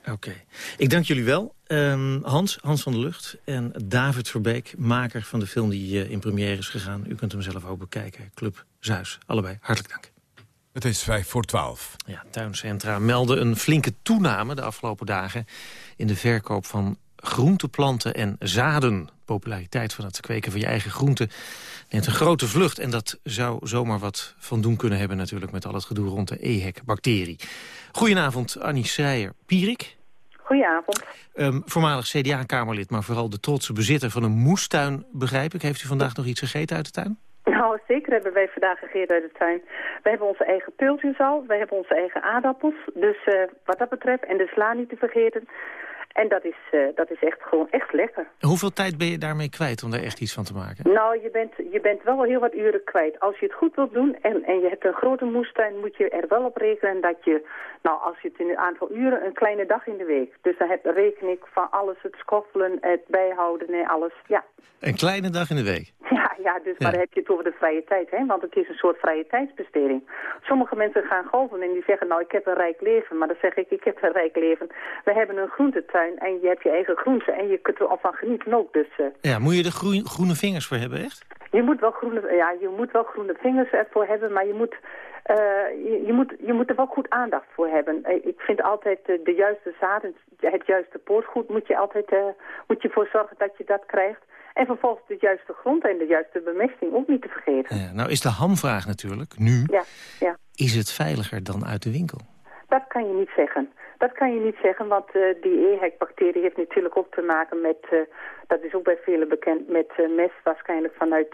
Oké. Ik dank jullie wel. Ehm, Hans, Hans van der Lucht en David Verbeek, maker van de film die eh, in première is gegaan. U kunt hem zelf ook bekijken. Club Zeus. Allebei, hartelijk dank. Het is vijf voor twaalf. Ja, tuincentra melden een flinke toename de afgelopen dagen... in de verkoop van groenteplanten en zaden. De populariteit van het kweken van je eigen groenten neemt een grote vlucht. En dat zou zomaar wat van doen kunnen hebben natuurlijk... met al het gedoe rond de EHEC-bacterie. Goedenavond, Annie Schreier-Pierik. Goedenavond. Ehm, voormalig CDA-kamerlid, maar vooral de trotse bezitter van een moestuin, begrijp ik. Heeft u vandaag nog iets gegeten uit de tuin? Nou, zeker hebben wij vandaag gegeten uit de tuin. We hebben onze eigen peultjes al, we hebben onze eigen aardappels. Dus eh, wat dat betreft, en de sla niet te vergeten. En dat is, eh, dat is echt gewoon echt lekker. Hoeveel tijd ben je daarmee kwijt om daar echt iets van te maken? Nou, je bent, je bent wel heel wat uren kwijt. Als je het goed wilt doen en, en je hebt een grote moestuin... moet je er wel op rekenen dat je, nou, als je het in een aantal uren... een kleine dag in de week. Dus dan heb, reken ik van alles, het schoffelen, het bijhouden en alles. Ja, Een kleine dag in de week. ja, ja dus maar dan heb je het over de vrije tijd, hè? Want het is een soort vrije tijdsbesteding. Sommige mensen gaan golven en die zeggen, nou, ik heb een rijk leven. Maar dan zeg ik, ik heb een rijk leven. We hebben een groentetuin en je hebt je eigen groenten en je kunt er al van genieten ook. Dus eh, Ja, moet je er groen- groene vingers voor hebben, echt? je moet wel groene, ja, je moet wel groene vingers ervoor hebben, maar je moet, eh, je, je moet, je moet er wel goed aandacht voor hebben. Eh, ik vind altijd de juiste zaden, het juiste poortgoed moet je altijd moet je voor zorgen dat je dat krijgt. En vervolgens de juiste grond en de juiste bemesting ook niet te vergeten. Ja, nou is de hamvraag natuurlijk, nu, Ja, ja. is het veiliger dan uit de winkel? Dat kan je niet zeggen. Dat kan je niet zeggen, want eh, die EHEC-bacterie heeft natuurlijk ook te maken met, eh, dat is ook bij velen bekend, met eh, mest waarschijnlijk vanuit,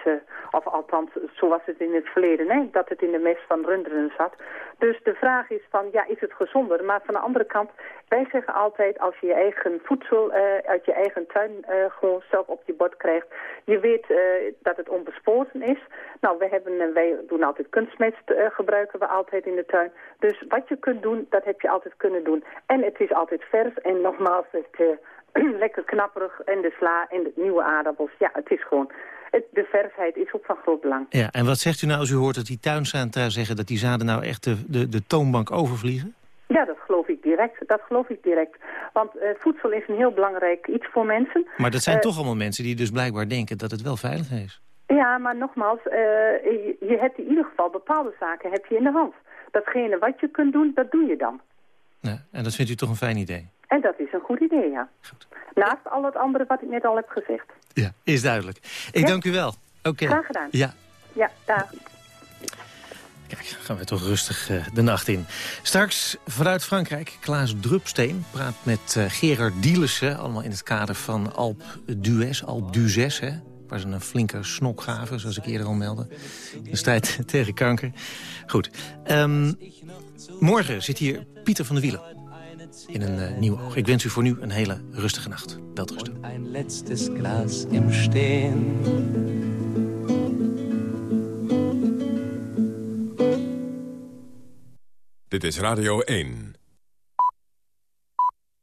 of althans, zo was het in het verleden, hè, dat het in de mest van runderen zat. Dus de vraag is van, ja, is het gezonder? Maar van de andere kant, wij zeggen altijd, als je je eigen voedsel eh, uit je eigen tuin eh, gewoon zelf op je bord krijgt, je weet eh, dat het onbespoten is. Nou, wij, hebben, wij doen altijd kunstmest, gebruiken we altijd in de tuin. Dus wat je kunt doen, dat heb je altijd kunnen doen. En het is altijd vers en nogmaals, het, lekker knapperig en de sla en de nieuwe aardappels. Ja, het is gewoon, de versheid is ook van groot belang. Ja, en wat zegt u nou als u hoort dat die tuincentra zeggen... dat die zaden nou echt de, de, de toonbank overvliegen? Ja, dat geloof ik direct. Dat geloof ik direct. Want eh, voedsel is een heel belangrijk iets voor mensen. Maar dat zijn Eh, toch allemaal mensen die dus blijkbaar denken dat het wel veilig is. Ja, maar nogmaals, eh, je, hebt in ieder geval bepaalde zaken heb je in de hand. Datgene wat je kunt doen, dat doe je dan. Ja, en dat vindt u toch een fijn idee? En dat is een goed idee, ja. Naast al het andere wat ik net al heb gezegd. Ja, is duidelijk. Ik Ja. dank u wel. Oké. Graag gedaan. Ja, Ja, daar. gaan we toch rustig eh, de nacht in. Straks vanuit Frankrijk, Klaas Drupsteen praat met eh, Gerard Dielissen... allemaal in het kader van Alp d'Huez, Alp d'Huez, hè waar ze een flinke snok gaven, zoals ik eerder al meldde. De strijd tegen kanker. Goed. Ehm, morgen zit hier Pieter van der Wielen in een eh, nieuw oog. Ik wens u voor nu een hele rustige nacht. Welterusten. Ein letztes Glas im Stehen. Dit is Radio 1.